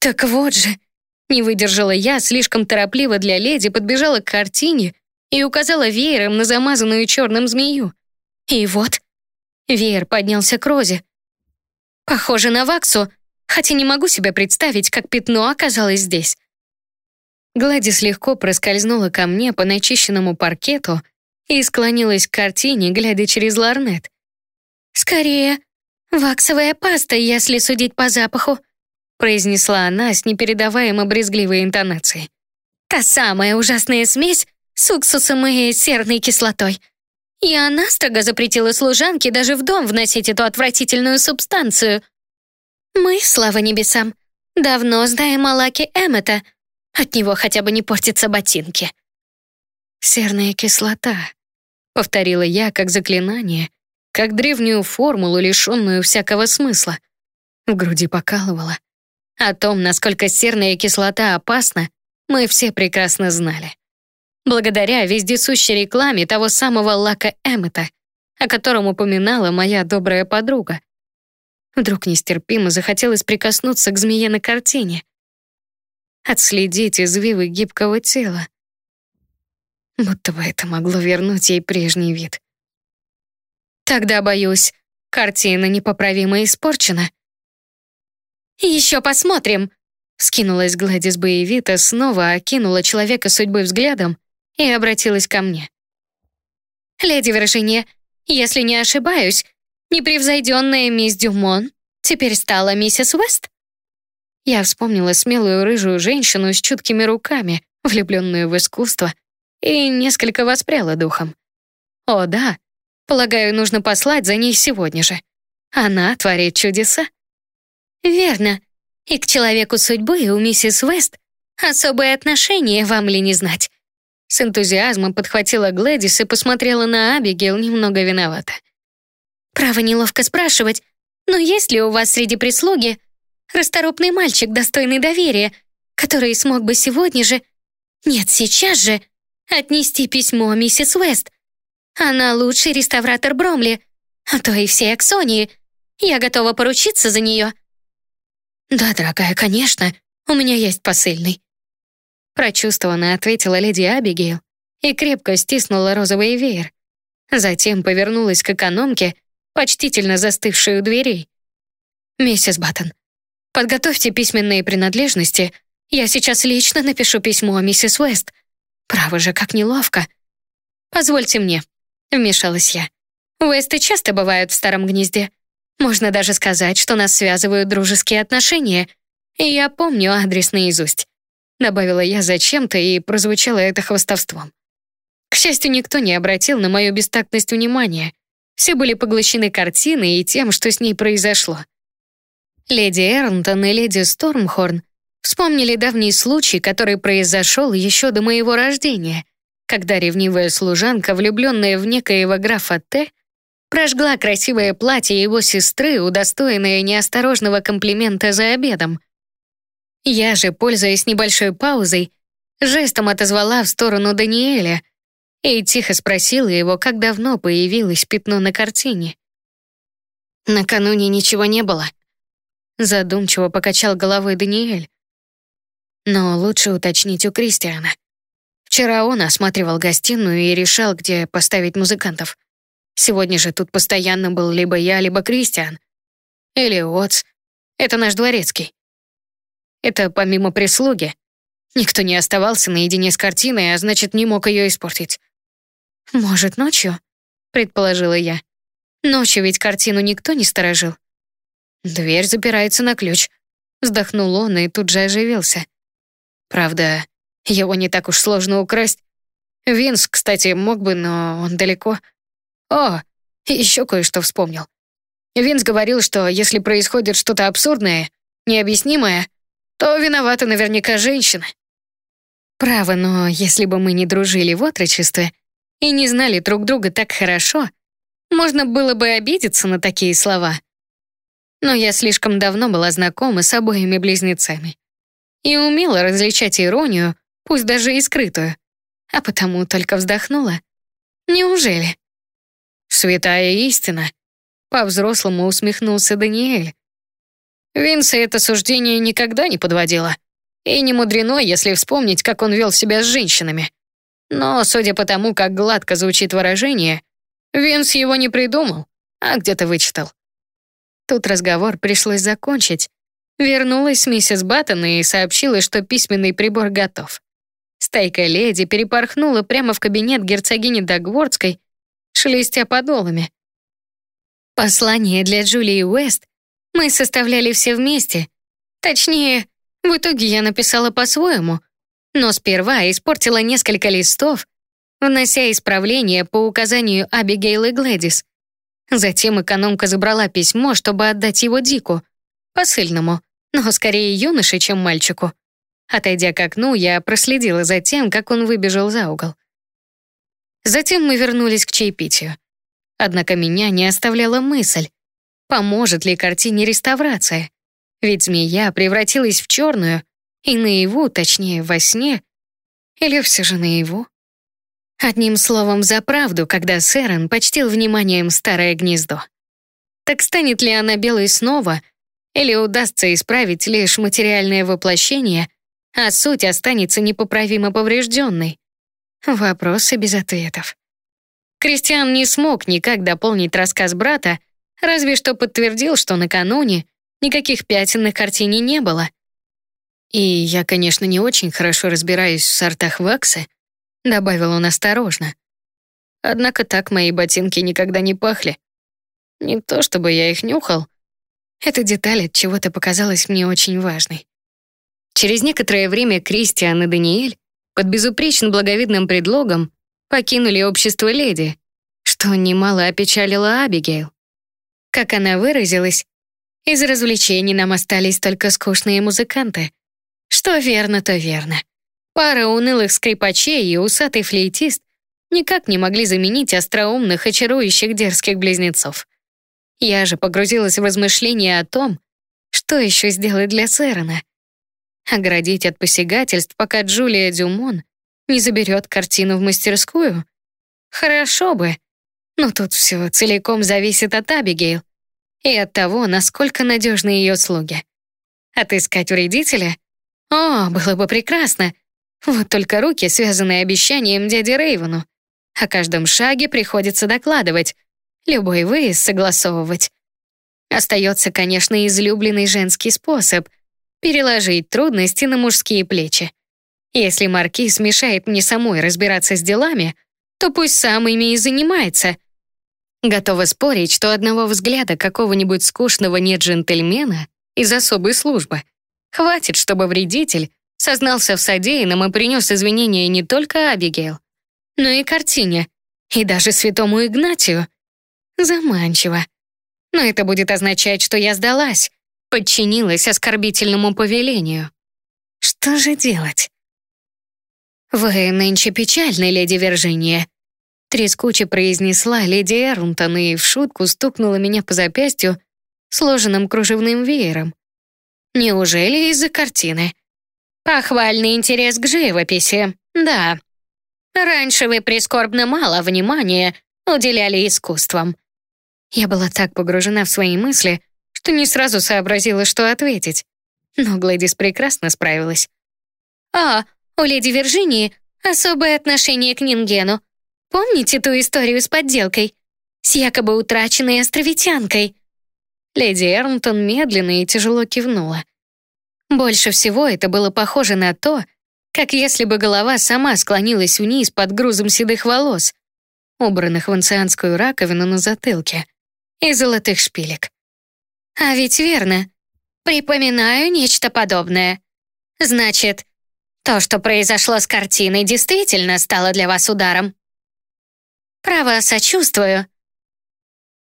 «Так вот же», — не выдержала я, слишком торопливо для леди подбежала к картине и указала веером на замазанную черным змею. И вот, веер поднялся к Розе. Похоже на ваксу, хотя не могу себе представить, как пятно оказалось здесь. Гладис легко проскользнула ко мне по начищенному паркету и склонилась к картине, глядя через ларнет. «Скорее, ваксовая паста, если судить по запаху», произнесла она с непередаваемо брезгливой интонацией. «Та самая ужасная смесь с уксусом и серной кислотой. И она строго запретила служанке даже в дом вносить эту отвратительную субстанцию. Мы, слава небесам, давно знаем о лаке Эммета. От него хотя бы не портятся ботинки. «Серная кислота», — повторила я как заклинание, как древнюю формулу, лишенную всякого смысла. В груди покалывала. О том, насколько серная кислота опасна, мы все прекрасно знали благодаря вездесущей рекламе того самого Лака Эммета, о котором упоминала моя добрая подруга. Вдруг нестерпимо захотелось прикоснуться к змее на картине, отследить извивы гибкого тела. Будто бы это могло вернуть ей прежний вид. Тогда, боюсь, картина непоправимо испорчена. «Еще посмотрим!» Скинулась Гладис боевито, снова окинула человека судьбой взглядом и обратилась ко мне. «Леди Виржиния, если не ошибаюсь, непревзойденная мисс Дюмон теперь стала миссис Уэст?» Я вспомнила смелую рыжую женщину с чуткими руками, влюбленную в искусство, и несколько воспряла духом. «О, да, полагаю, нужно послать за ней сегодня же. Она творит чудеса». «Верно. И к человеку судьбы у миссис Уэст особое отношение, вам ли не знать. С энтузиазмом подхватила Глэдис и посмотрела на Абигейл немного виновата. «Право неловко спрашивать, но есть ли у вас среди прислуги расторопный мальчик, достойный доверия, который смог бы сегодня же, нет, сейчас же, отнести письмо миссис Уэст? Она лучший реставратор Бромли, а то и всей Аксонии. Я готова поручиться за нее». «Да, дорогая, конечно, у меня есть посыльный. Прочувствованно ответила леди Абигейл и крепко стиснула розовый веер. Затем повернулась к экономке, почтительно застывшей у дверей. «Миссис Баттон, подготовьте письменные принадлежности. Я сейчас лично напишу письмо миссис Уэст. Право же, как неловко». «Позвольте мне», — вмешалась я. «Уэсты часто бывают в старом гнезде. Можно даже сказать, что нас связывают дружеские отношения. И я помню адрес наизусть. Добавила я зачем-то, и прозвучало это хвостовством. К счастью, никто не обратил на мою бестактность внимания. Все были поглощены картиной и тем, что с ней произошло. Леди Эрнтон и леди Стормхорн вспомнили давний случай, который произошел еще до моего рождения, когда ревнивая служанка, влюбленная в некоего графа Т, прожгла красивое платье его сестры, удостоенное неосторожного комплимента за обедом. Я же, пользуясь небольшой паузой, жестом отозвала в сторону Даниэля и тихо спросила его, как давно появилось пятно на картине. Накануне ничего не было. Задумчиво покачал головой Даниэль. Но лучше уточнить у Кристиана. Вчера он осматривал гостиную и решал, где поставить музыкантов. Сегодня же тут постоянно был либо я, либо Кристиан. Или Отц. Это наш дворецкий. Это помимо прислуги. Никто не оставался наедине с картиной, а значит, не мог ее испортить. «Может, ночью?» — предположила я. «Ночью ведь картину никто не сторожил». «Дверь запирается на ключ», — вздохнул он и тут же оживился. «Правда, его не так уж сложно украсть. Винс, кстати, мог бы, но он далеко. О, еще кое-что вспомнил. Винс говорил, что если происходит что-то абсурдное, необъяснимое, то виновата наверняка женщина. Право, но если бы мы не дружили в отрочестве и не знали друг друга так хорошо, можно было бы обидеться на такие слова. Но я слишком давно была знакома с обоими близнецами и умела различать иронию, пусть даже и скрытую, а потому только вздохнула. Неужели? Святая истина. По-взрослому усмехнулся Даниэль. Винса это суждение никогда не подводило. И не мудрено, если вспомнить, как он вел себя с женщинами. Но, судя по тому, как гладко звучит выражение, Винс его не придумал, а где-то вычитал. Тут разговор пришлось закончить. Вернулась миссис Баттон и сообщила, что письменный прибор готов. Стайка леди перепорхнула прямо в кабинет герцогини Дагвордской, шелестя подолами. Послание для Джулии Уэст мы составляли все вместе. Точнее, в итоге я написала по-своему, но сперва испортила несколько листов, внося исправления по указанию Абигейл и Глэдис. Затем экономка забрала письмо, чтобы отдать его Дику, посыльному, но скорее юноше, чем мальчику. Отойдя к окну, я проследила за тем, как он выбежал за угол. Затем мы вернулись к чаепитию. Однако меня не оставляла мысль, поможет ли картине реставрация. Ведь змея превратилась в черную, и наяву, точнее, во сне, или все же наяву. Одним словом, за правду, когда Сэрон почтил вниманием старое гнездо. Так станет ли она белой снова, или удастся исправить лишь материальное воплощение, а суть останется непоправимо поврежденной? Вопросы без ответов. Кристиан не смог никак дополнить рассказ брата, разве что подтвердил, что накануне никаких пятен на картине не было. И я, конечно, не очень хорошо разбираюсь в сортах ваксы, добавил он осторожно. Однако так мои ботинки никогда не пахли. Не то чтобы я их нюхал. Эта деталь от чего-то показалась мне очень важной. Через некоторое время Кристиан и Даниэль под безупречно благовидным предлогом покинули общество леди, что немало опечалило Абигейл. Как она выразилась, из развлечений нам остались только скучные музыканты. Что верно, то верно. Пара унылых скрипачей и усатый флейтист никак не могли заменить остроумных, очарующих дерзких близнецов. Я же погрузилась в размышления о том, что еще сделать для Сэрона. Оградить от посягательств, пока Джулия Дюмон не заберет картину в мастерскую? Хорошо бы, но тут все целиком зависит от Абигейл и от того, насколько надежны ее слуги. Отыскать вредителя? О, было бы прекрасно. Вот только руки, связанные обещанием дяде Рейвену. О каждом шаге приходится докладывать, любой выезд согласовывать. Остается, конечно, излюбленный женский способ — переложить трудности на мужские плечи. Если маркиз мешает мне самой разбираться с делами, то пусть сам ими и занимается. Готова спорить, что одного взгляда какого-нибудь скучного нет-джентльмена из особой службы хватит, чтобы вредитель сознался в содеянном и принес извинения не только Абигейл, но и картине, и даже святому Игнатию. Заманчиво. Но это будет означать, что я сдалась, подчинилась оскорбительному повелению. Что же делать? «Вы нынче печальны, леди Виржиния», трескуче произнесла леди Эрнтон и в шутку стукнула меня по запястью сложенным кружевным веером. Неужели из-за картины? Похвальный интерес к живописи, да. Раньше вы прискорбно мало внимания уделяли искусствам. Я была так погружена в свои мысли, что не сразу сообразила, что ответить. Но Глэдис прекрасно справилась. «А, у леди Виржинии особое отношение к Нингену. Помните ту историю с подделкой? С якобы утраченной островитянкой?» Леди Эрнтон медленно и тяжело кивнула. Больше всего это было похоже на то, как если бы голова сама склонилась вниз под грузом седых волос, убранных в анцианскую раковину на затылке, и золотых шпилек. А ведь верно. Припоминаю нечто подобное. Значит, то, что произошло с картиной, действительно стало для вас ударом. Право, сочувствую.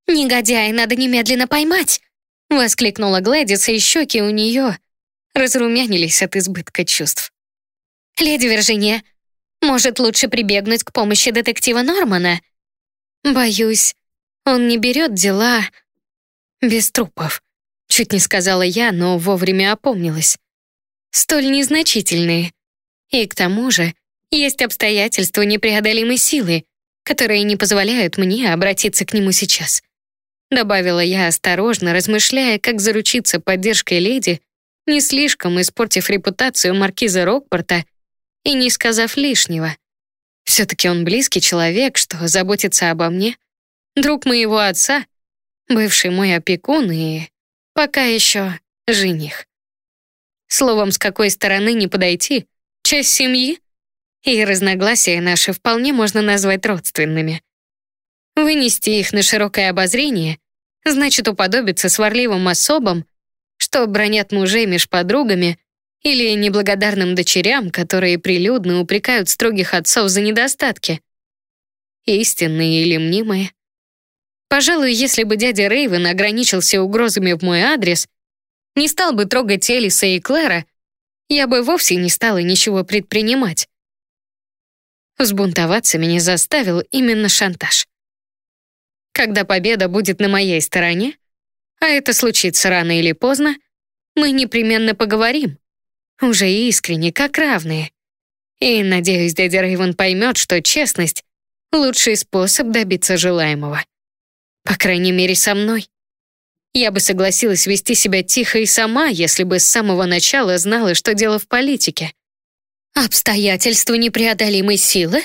«Негодяя надо немедленно поймать!» — воскликнула Глэдис, и щеки у нее разрумянились от избытка чувств. «Леди Виржиния, может, лучше прибегнуть к помощи детектива Нормана?» «Боюсь, он не берет дела без трупов», чуть не сказала я, но вовремя опомнилась. «Столь незначительные. И к тому же есть обстоятельства непреодолимой силы, которые не позволяют мне обратиться к нему сейчас». Добавила я осторожно, размышляя, как заручиться поддержкой леди, не слишком испортив репутацию маркиза Рокпорта и не сказав лишнего. Все-таки он близкий человек, что заботится обо мне. Друг моего отца, бывший мой опекун и пока еще жених. Словом, с какой стороны не подойти, часть семьи, и разногласия наши вполне можно назвать родственными. Вынести их на широкое обозрение значит уподобиться сварливым особам, что бронят мужей меж подругами или неблагодарным дочерям, которые прилюдно упрекают строгих отцов за недостатки. Истинные или мнимые. Пожалуй, если бы дядя Рейвен ограничился угрозами в мой адрес, не стал бы трогать Элиса и Клэра, я бы вовсе не стала ничего предпринимать. Взбунтоваться меня заставил именно шантаж. Когда победа будет на моей стороне, а это случится рано или поздно, мы непременно поговорим. Уже искренне, как равные. И, надеюсь, дядя Рейвен поймет, что честность — лучший способ добиться желаемого. По крайней мере, со мной. Я бы согласилась вести себя тихо и сама, если бы с самого начала знала, что дело в политике. «Обстоятельства непреодолимой силы?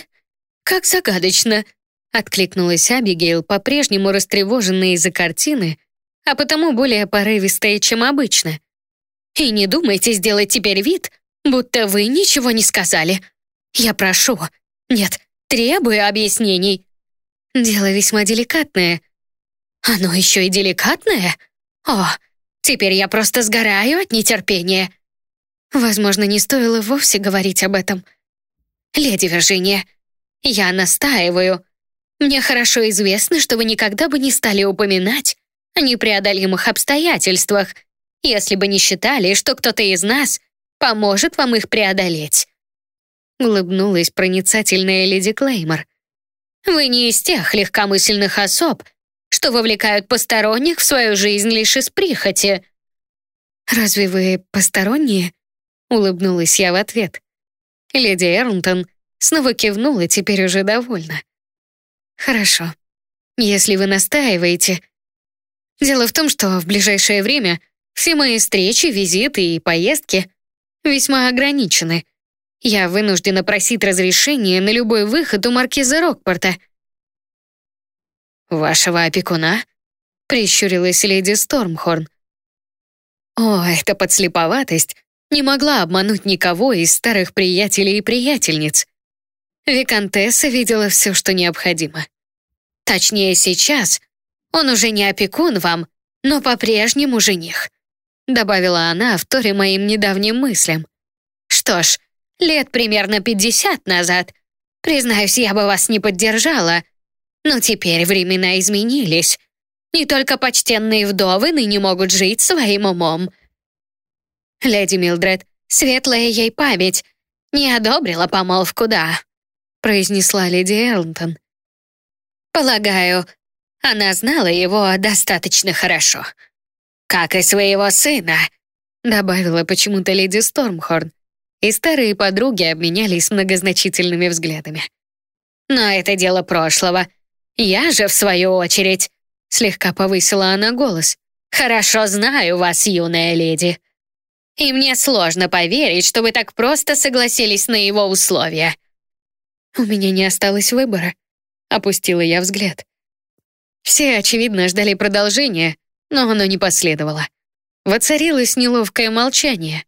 Как загадочно!» Откликнулась Абигейл, по-прежнему растревоженная из-за картины, а потому более порывистая, чем обычно. «И не думайте сделать теперь вид, будто вы ничего не сказали. Я прошу, нет, требую объяснений. Дело весьма деликатное. Оно еще и деликатное? О, теперь я просто сгораю от нетерпения». Возможно, не стоило вовсе говорить об этом. «Леди Виржиния, я настаиваю. Мне хорошо известно, что вы никогда бы не стали упоминать о непреодолимых обстоятельствах, если бы не считали, что кто-то из нас поможет вам их преодолеть». Улыбнулась проницательная леди Клеймор. «Вы не из тех легкомысленных особ, что вовлекают посторонних в свою жизнь лишь из прихоти». «Разве вы посторонние?» Улыбнулась я в ответ. Леди Эрлтон снова кивнула, теперь уже довольна. «Хорошо. Если вы настаиваете...» Дело в том, что в ближайшее время все мои встречи, визиты и поездки весьма ограничены. Я вынуждена просить разрешения на любой выход у маркиза Рокпорта. «Вашего опекуна?» — прищурилась леди Стормхорн. О, эта подслеповатость не могла обмануть никого из старых приятелей и приятельниц. Викантесса видела все, что необходимо. Точнее, сейчас он уже не опекун вам, но по-прежнему жених», добавила она, вторя моим недавним мыслям. «Что ж, лет примерно пятьдесят назад, признаюсь, я бы вас не поддержала, но теперь времена изменились. Не только почтенные вдовы ныне могут жить своим умом». Леди Милдред, светлая ей память, не одобрила помолвку, да произнесла леди Эрлтон. «Полагаю, она знала его достаточно хорошо. Как и своего сына», добавила почему-то леди Стормхорн, и старые подруги обменялись многозначительными взглядами. «Но это дело прошлого. Я же, в свою очередь», слегка повысила она голос, «хорошо знаю вас, юная леди. И мне сложно поверить, что вы так просто согласились на его условия. У меня не осталось выбора. Опустила я взгляд. Все, очевидно, ждали продолжения, но оно не последовало. Воцарилось неловкое молчание.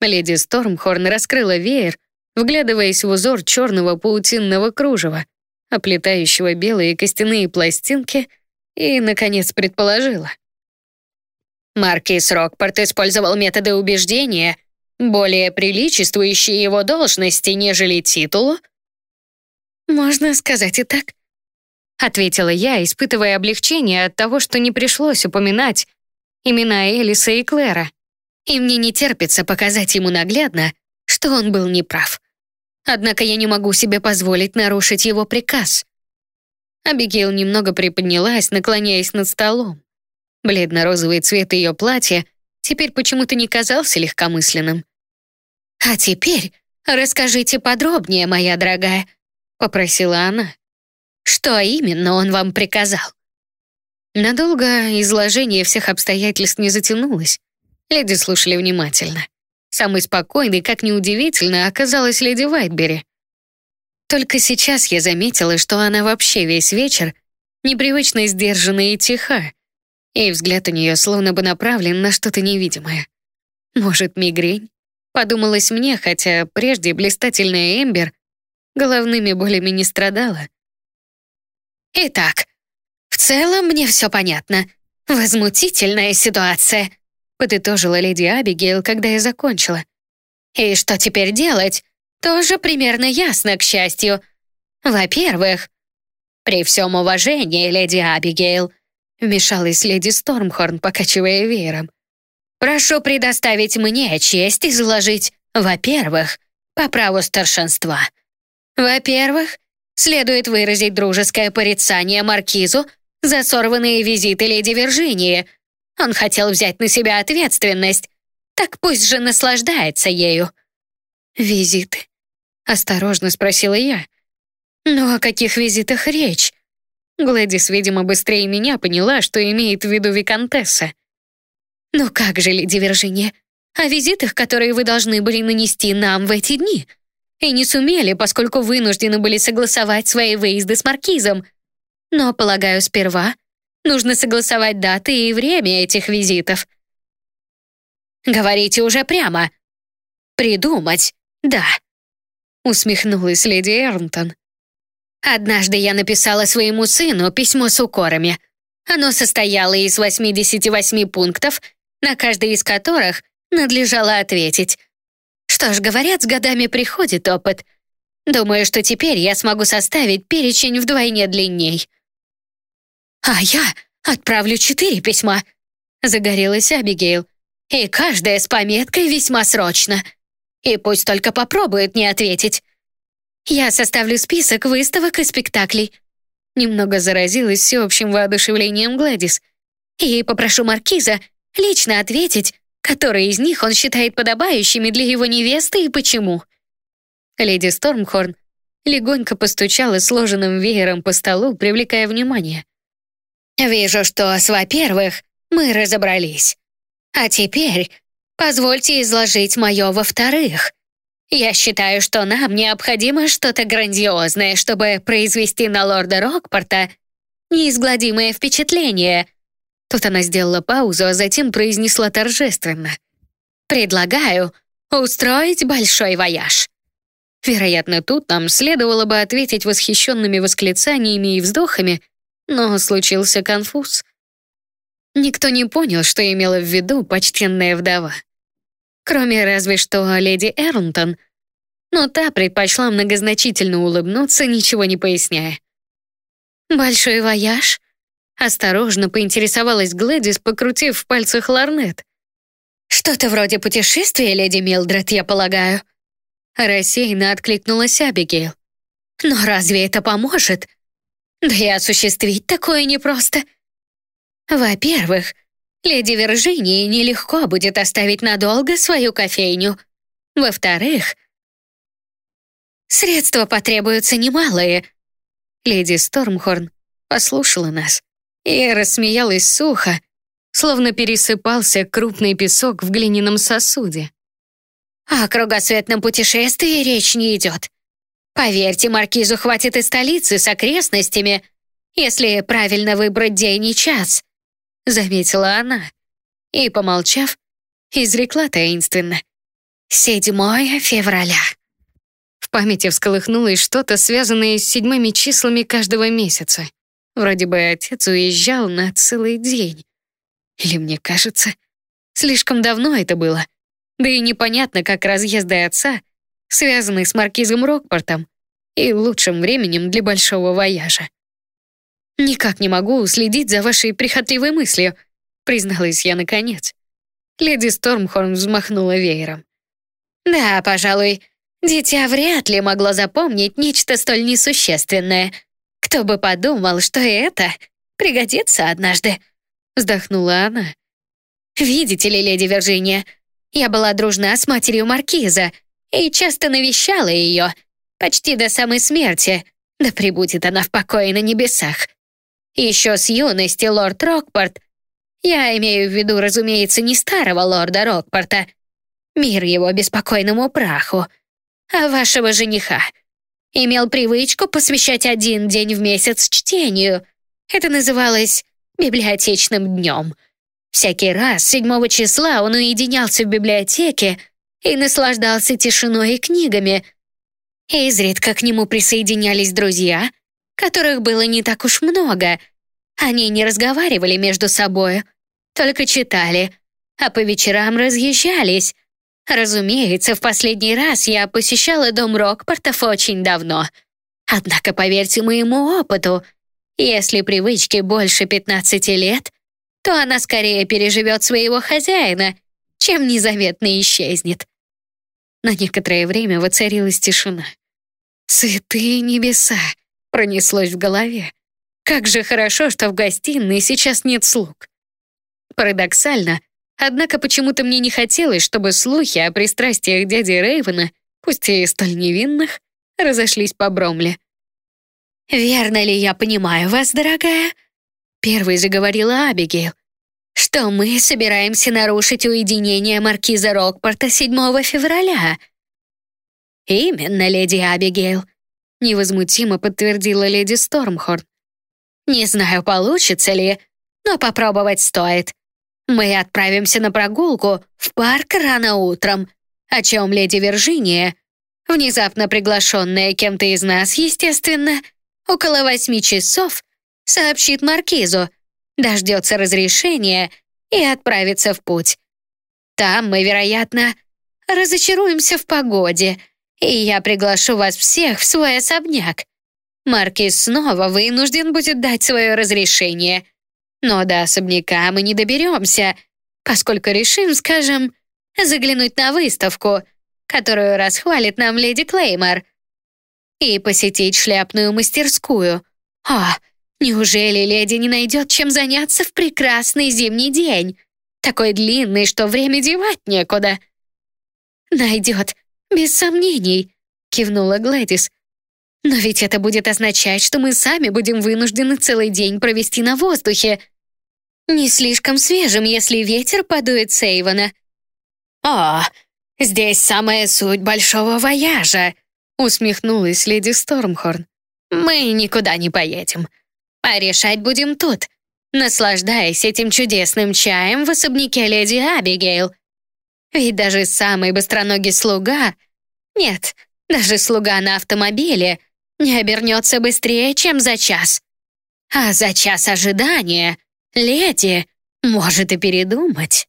Леди Стормхорн раскрыла веер, вглядываясь в узор черного паутинного кружева, оплетающего белые костяные пластинки, и, наконец, предположила. Маркис Рокпорт использовал методы убеждения, более приличествующие его должности, нежели титулу, «Можно сказать и так», — ответила я, испытывая облегчение от того, что не пришлось упоминать имена Элиса и Клэра. И мне не терпится показать ему наглядно, что он был неправ. Однако я не могу себе позволить нарушить его приказ. Абигейл немного приподнялась, наклоняясь над столом. Бледно-розовый цвет ее платья теперь почему-то не казался легкомысленным. «А теперь расскажите подробнее, моя дорогая», — попросила она. «Что именно он вам приказал?» Надолго изложение всех обстоятельств не затянулось. Леди слушали внимательно. Самой спокойной, как неудивительно, оказалась леди Вайтбери. Только сейчас я заметила, что она вообще весь вечер непривычно сдержана и тиха, и взгляд у нее словно бы направлен на что-то невидимое. Может, мигрень? Подумалось мне, хотя прежде блистательная Эмбер головными болями не страдала. «Итак, в целом мне все понятно. Возмутительная ситуация», подытожила леди Абигейл, когда я закончила. «И что теперь делать? Тоже примерно ясно, к счастью. Во-первых, при всем уважении, леди Абигейл, вмешалась леди Стормхорн, покачивая веером. «Прошу предоставить мне честь изложить, во-первых, по праву старшинства. Во-первых, следует выразить дружеское порицание Маркизу за сорванные визиты леди Виржинии. Он хотел взять на себя ответственность, так пусть же наслаждается ею». «Визиты?» — осторожно спросила я. «Ну о каких визитах речь?» Глэдис, видимо, быстрее меня поняла, что имеет в виду Викантесса. «Ну как же, леди Виржиния, о визитах, которые вы должны были нанести нам в эти дни, и не сумели, поскольку вынуждены были согласовать свои выезды с Маркизом. Но, полагаю, сперва нужно согласовать даты и время этих визитов». «Говорите уже прямо. Придумать, да», усмехнулась леди Эрнтон. Однажды я написала своему сыну письмо с укорами. Оно состояло из 88 пунктов, на каждый из которых надлежало ответить. Что ж, говорят, с годами приходит опыт. Думаю, что теперь я смогу составить перечень вдвойне длинней. «А я отправлю четыре письма», — загорелась Абигейл. «И каждая с пометкой весьма срочно. И пусть только попробует не ответить. Я составлю список выставок и спектаклей. Немного заразилась всеобщим воодушевлением Гладис. И попрошу Маркиза лично ответить, которые из них он считает подобающими для его невесты и почему. Леди Стормхорн легонько постучала сложенным веером по столу, привлекая внимание. «Вижу, что, с во-первых, мы разобрались. А теперь позвольте изложить мое во-вторых. Я считаю, что нам необходимо что-то грандиозное, чтобы произвести на лорда Рокпорта неизгладимое впечатление. Тут она сделала паузу, а затем произнесла торжественно. «Предлагаю устроить большой вояж». Вероятно, тут нам следовало бы ответить восхищенными восклицаниями и вздохами, но случился конфуз. Никто не понял, что имела в виду почтенная вдова кроме разве что леди Эрлтон, но та предпочла многозначительно улыбнуться, ничего не поясняя. «Большой вояж?» Осторожно поинтересовалась Глэдис, покрутив в пальцах лорнет. «Что-то вроде путешествия, леди Милдред, я полагаю?» Рассеянно откликнулась Абигейл. «Но разве это поможет? Да и осуществить такое непросто. Во-первых, Леди Виржинии нелегко будет оставить надолго свою кофейню. Во-вторых, средства потребуются немалые. Леди Стормхорн послушала нас и рассмеялась сухо, словно пересыпался крупный песок в глиняном сосуде. О кругосветном путешествии речь не идет. Поверьте, маркизу хватит и столицы с окрестностями, если правильно выбрать день и час заметила она. И, помолчав, изрекла таинственно. «Седьмое февраля». В памяти всколыхнулось что-то, связанное с седьмыми числами каждого месяца. Вроде бы отец уезжал на целый день. Или мне кажется, слишком давно это было. Да и непонятно, как разъезды отца связаны с маркизом Рокпортом и лучшим временем для большого вояжа. «Никак не могу уследить за вашей прихотливой мыслью», призналась я наконец. Леди Стормхорн взмахнула веером. «Да, пожалуй, дитя вряд ли могло запомнить нечто столь несущественное. Кто бы подумал, что это пригодится однажды», — вздохнула она. «Видите ли, леди Вирджиния, я была дружна с матерью Маркиза и часто навещала ее, почти до самой смерти, да пребудет она в покое на небесах. Еще с юности лорд Рокпорт, я имею в виду, разумеется, не старого лорда Рокпорта, мир его беспокойному праху, а вашего жениха, имел привычку посвящать один день в месяц чтению. Это называлось библиотечным днем — Всякий раз 7 числа он уединялся в библиотеке и наслаждался тишиной и книгами. Изредка к нему присоединялись друзья, которых было не так уж много. Они не разговаривали между собой, только читали, а по вечерам разъезжались. Разумеется, в последний раз я посещала дом Рокпортов очень давно. Однако, поверьте моему опыту, если привычке больше 15 лет — то она скорее переживет своего хозяина, чем незаметно исчезнет. На некоторое время воцарилась тишина. «Святые небеса!» — пронеслось в голове. «Как же хорошо, что в гостиной сейчас нет слуг!» Парадоксально, однако почему-то мне не хотелось, чтобы слухи о пристрастиях дяди Рейвена, пусть и столь невинных, разошлись по Бромле. «Верно ли я понимаю вас, дорогая?» Первой заговорила Абигейл, что мы собираемся нарушить уединение маркиза Рокпорта 7 февраля. «Именно, леди Абигейл», — невозмутимо подтвердила леди Стормхорн. «Не знаю, получится ли, но попробовать стоит. Мы отправимся на прогулку в парк рано утром, о чем леди Виржиния, внезапно приглашенная кем-то из нас, естественно, около восьми часов сообщит Маркизу, дождется разрешения и отправится в путь. Там мы, вероятно, разочаруемся в погоде, и я приглашу вас всех в свой особняк. Маркиз снова вынужден будет дать свое разрешение. Но до особняка мы не доберемся, поскольку решим, скажем, заглянуть на выставку, которую расхвалит нам леди Клеймор, и посетить шляпную мастерскую. А, Неужели леди не найдет чем заняться в прекрасный зимний день? Такой длинный, что время девать некуда. Найдет, без сомнений, кивнула Глэдис. Но ведь это будет означать, что мы сами будем вынуждены целый день провести на воздухе. Не слишком свежим, если ветер подует с Эйвона. «О, здесь самая суть большого вояжа», усмехнулась леди Стормхорн. «Мы никуда не поедем. А решать будем тут, наслаждаясь этим чудесным чаем в особняке леди Абигейл. Ведь даже самый быстроногий слуга... Нет, даже слуга на автомобиле не обернется быстрее, чем за час. А за час ожидания леди может и передумать.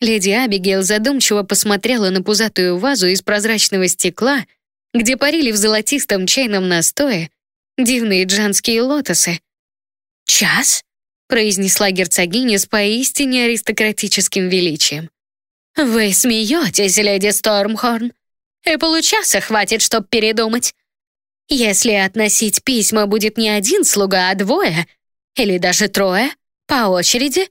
Леди Абигейл задумчиво посмотрела на пузатую вазу из прозрачного стекла, где парили в золотистом чайном настое дивные джанские лотосы. «Час?» — произнесла герцогиня с поистине аристократическим величием. «Вы смеетесь, леди Стормхорн, и получаса хватит, чтоб передумать. Если относить письма будет не один слуга, а двое, или даже трое, по очереди,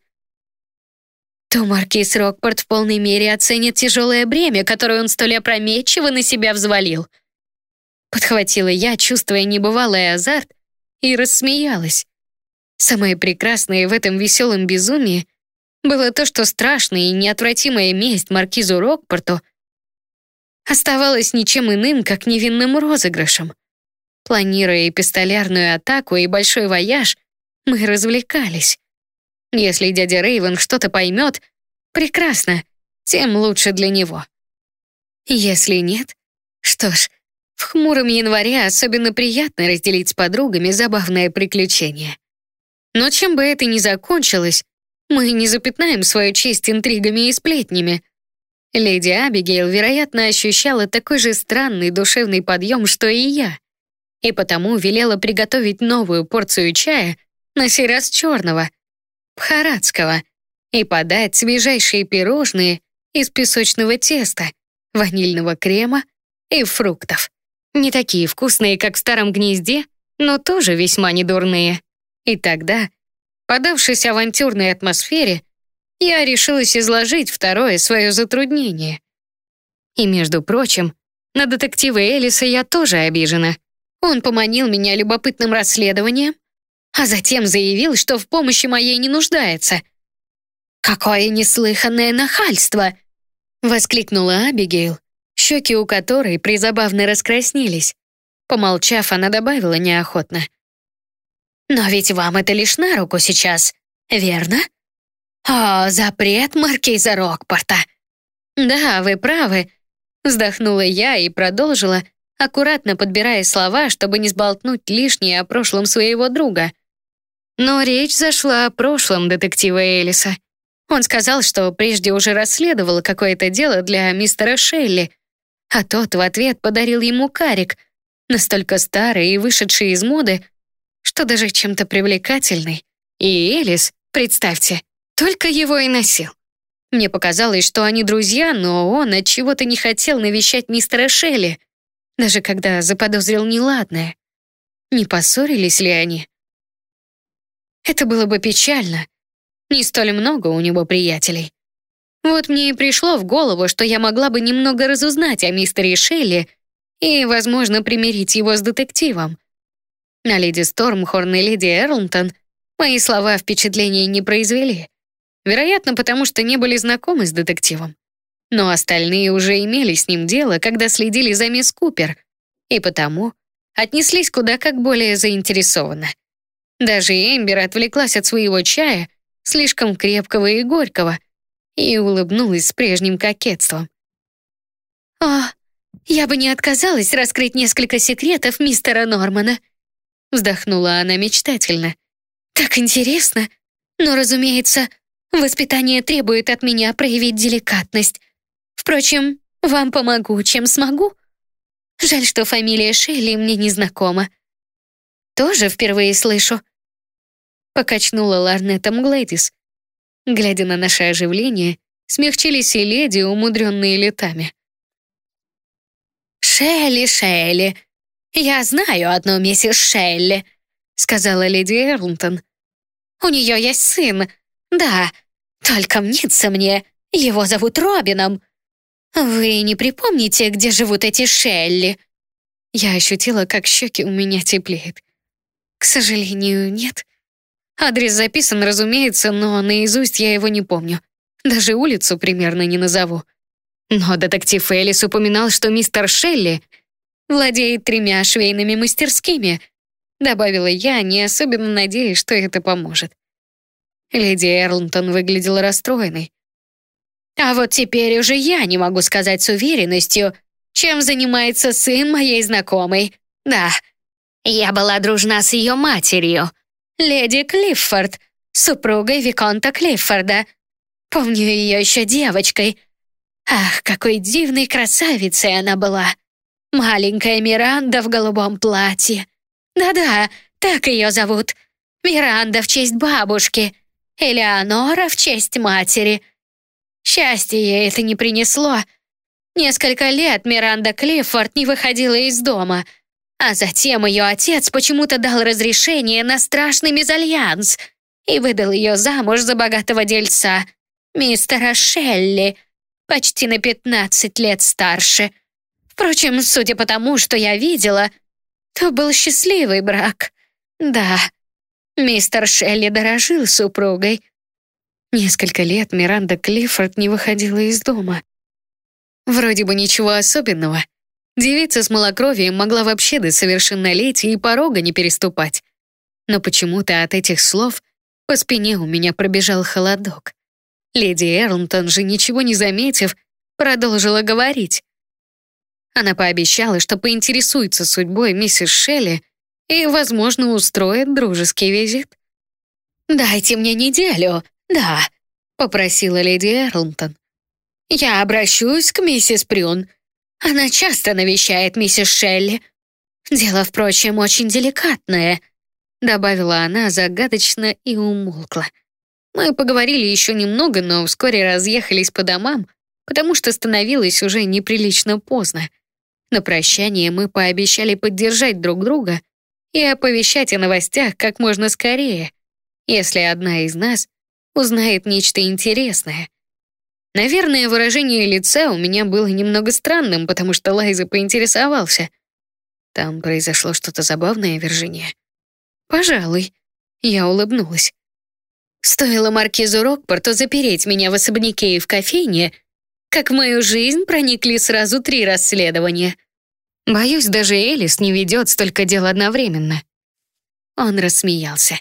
то маркиз Рокпорт в полной мере оценит тяжелое бремя, которое он столь опрометчиво на себя взвалил. Подхватила я, чувствуя небывалый азарт, и рассмеялась. Самое прекрасное в этом веселом безумии было то, что страшная и неотвратимая месть маркизу Рокпорту оставалась ничем иным, как невинным розыгрышем. Планируя и пистолярную атаку, и большой вояж, мы развлекались. Если дядя Рейвен что-то поймет, прекрасно, тем лучше для него. Если нет, что ж, в хмуром январе особенно приятно разделить с подругами забавное приключение. Но чем бы это ни закончилось, мы не запятнаем свою честь интригами и сплетнями. Леди Абигейл, вероятно, ощущала такой же странный душевный подъем, что и я, и потому велела приготовить новую порцию чая, на сей раз черного, пхарадского, и подать свежайшие пирожные из песочного теста, ванильного крема и фруктов. Не такие вкусные, как в старом гнезде, но тоже весьма недурные. И тогда, подавшись авантюрной атмосфере, я решилась изложить второе свое затруднение. И, между прочим, на детектива Элиса я тоже обижена. Он поманил меня любопытным расследованием, а затем заявил, что в помощи моей не нуждается. «Какое неслыханное нахальство!» — воскликнула Абигейл, щеки у которой призабавно раскраснелись. Помолчав, она добавила неохотно. «Но ведь вам это лишь на руку сейчас, верно?» «О, запрет маркиза Рокпорта!» «Да, вы правы», — вздохнула я и продолжила, аккуратно подбирая слова, чтобы не сболтнуть лишнее о прошлом своего друга. Но речь зашла о прошлом детектива Элиса. Он сказал, что прежде уже расследовал какое-то дело для мистера Шелли, а тот в ответ подарил ему карик, настолько старый и вышедший из моды, что даже чем-то привлекательный. И Элис, представьте, только его и носил. Мне показалось, что они друзья, но он от чего-то не хотел навещать мистера Шелли, даже когда заподозрил неладное. Не поссорились ли они? Это было бы печально. Не столь много у него приятелей. Вот мне и пришло в голову, что я могла бы немного разузнать о мистере Шелли и, возможно, примирить его с детективом. На леди Стормхорн и леди Эрлтон мои слова впечатления не произвели. Вероятно, потому что не были знакомы с детективом. Но остальные уже имели с ним дело, когда следили за мисс Купер, и потому отнеслись куда как более заинтересованно. Даже Эмбер отвлеклась от своего чая, слишком крепкого и горького, и улыбнулась с прежним кокетством. «О, я бы не отказалась раскрыть несколько секретов мистера Нормана», вздохнула она мечтательно. «Так интересно, но, разумеется, воспитание требует от меня проявить деликатность. Впрочем, вам помогу, чем смогу. Жаль, что фамилия Шелли мне не знакома. Тоже впервые слышу покачнула ларнетом Глэдис. Глядя на наше оживление, смягчились и леди, умудренные летами. «Шелли, Шелли, я знаю одну миссис Шелли», сказала леди Эрлтон. «У нее есть сын, да, только мнится мне, его зовут Робином. Вы не припомните, где живут эти Шелли?» Я ощутила, как щеки у меня теплеют. К сожалению, нет. Адрес записан, разумеется, но наизусть я его не помню. Даже улицу примерно не назову. Но детектив Элис упоминал, что мистер Шелли владеет тремя швейными мастерскими, добавила я, не особенно надеясь, что это поможет. Леди Эрлтон выглядела расстроенной. А вот теперь уже я не могу сказать с уверенностью, чем занимается сын моей знакомой. Да, я была дружна с ее матерью, леди Клиффорд, супругой Виконта Клиффорда. Помню ее еще девочкой. Ах, какой дивной красавицей она была. Маленькая Миранда в голубом платье. Да-да, так ее зовут. Миранда в честь бабушки. Элеонора в честь матери. Счастье ей это не принесло. Несколько лет Миранда Клиффорд не выходила из дома — а затем ее отец почему-то дал разрешение на страшный мезальянс и выдал ее замуж за богатого дельца, мистера Шелли, почти на 15 лет старше. Впрочем, судя по тому, что я видела, то был счастливый брак. Да, мистер Шелли дорожил супругой. Несколько лет Миранда Клиффорд не выходила из дома. Вроде бы ничего особенного — Девица с малокровием могла вообще до совершеннолетия и порога не переступать. Но почему-то от этих слов по спине у меня пробежал холодок. Леди Эрлтон же, ничего не заметив, продолжила говорить. Она пообещала, что поинтересуется судьбой миссис Шелли и, возможно, устроит дружеский визит. «Дайте мне неделю, да», — попросила леди Эрлтон. «Я обращусь к миссис Прюн она часто навещает миссис Шелли. Дело, впрочем, очень деликатное», — добавила она загадочно и умолкла. Мы поговорили еще немного, но вскоре разъехались по домам, потому что становилось уже неприлично поздно. На прощание мы пообещали поддержать друг друга и оповещать о новостях как можно скорее, если одна из нас узнает нечто интересное. Наверное, выражение лица у меня было немного странным, потому что Лайза поинтересовался. Там произошло что-то забавное, Виржиния? Пожалуй. Я улыбнулась. Стоило маркизу Рокпорту запереть меня в особняке и в кофейне, как в мою жизнь проникли сразу три расследования. Боюсь, даже Элис не ведет столько дел одновременно. Он рассмеялся.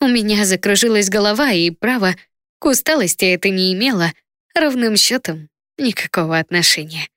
У меня закружилась голова, и, право, к усталости это не имело ровным счетом никакого отношения.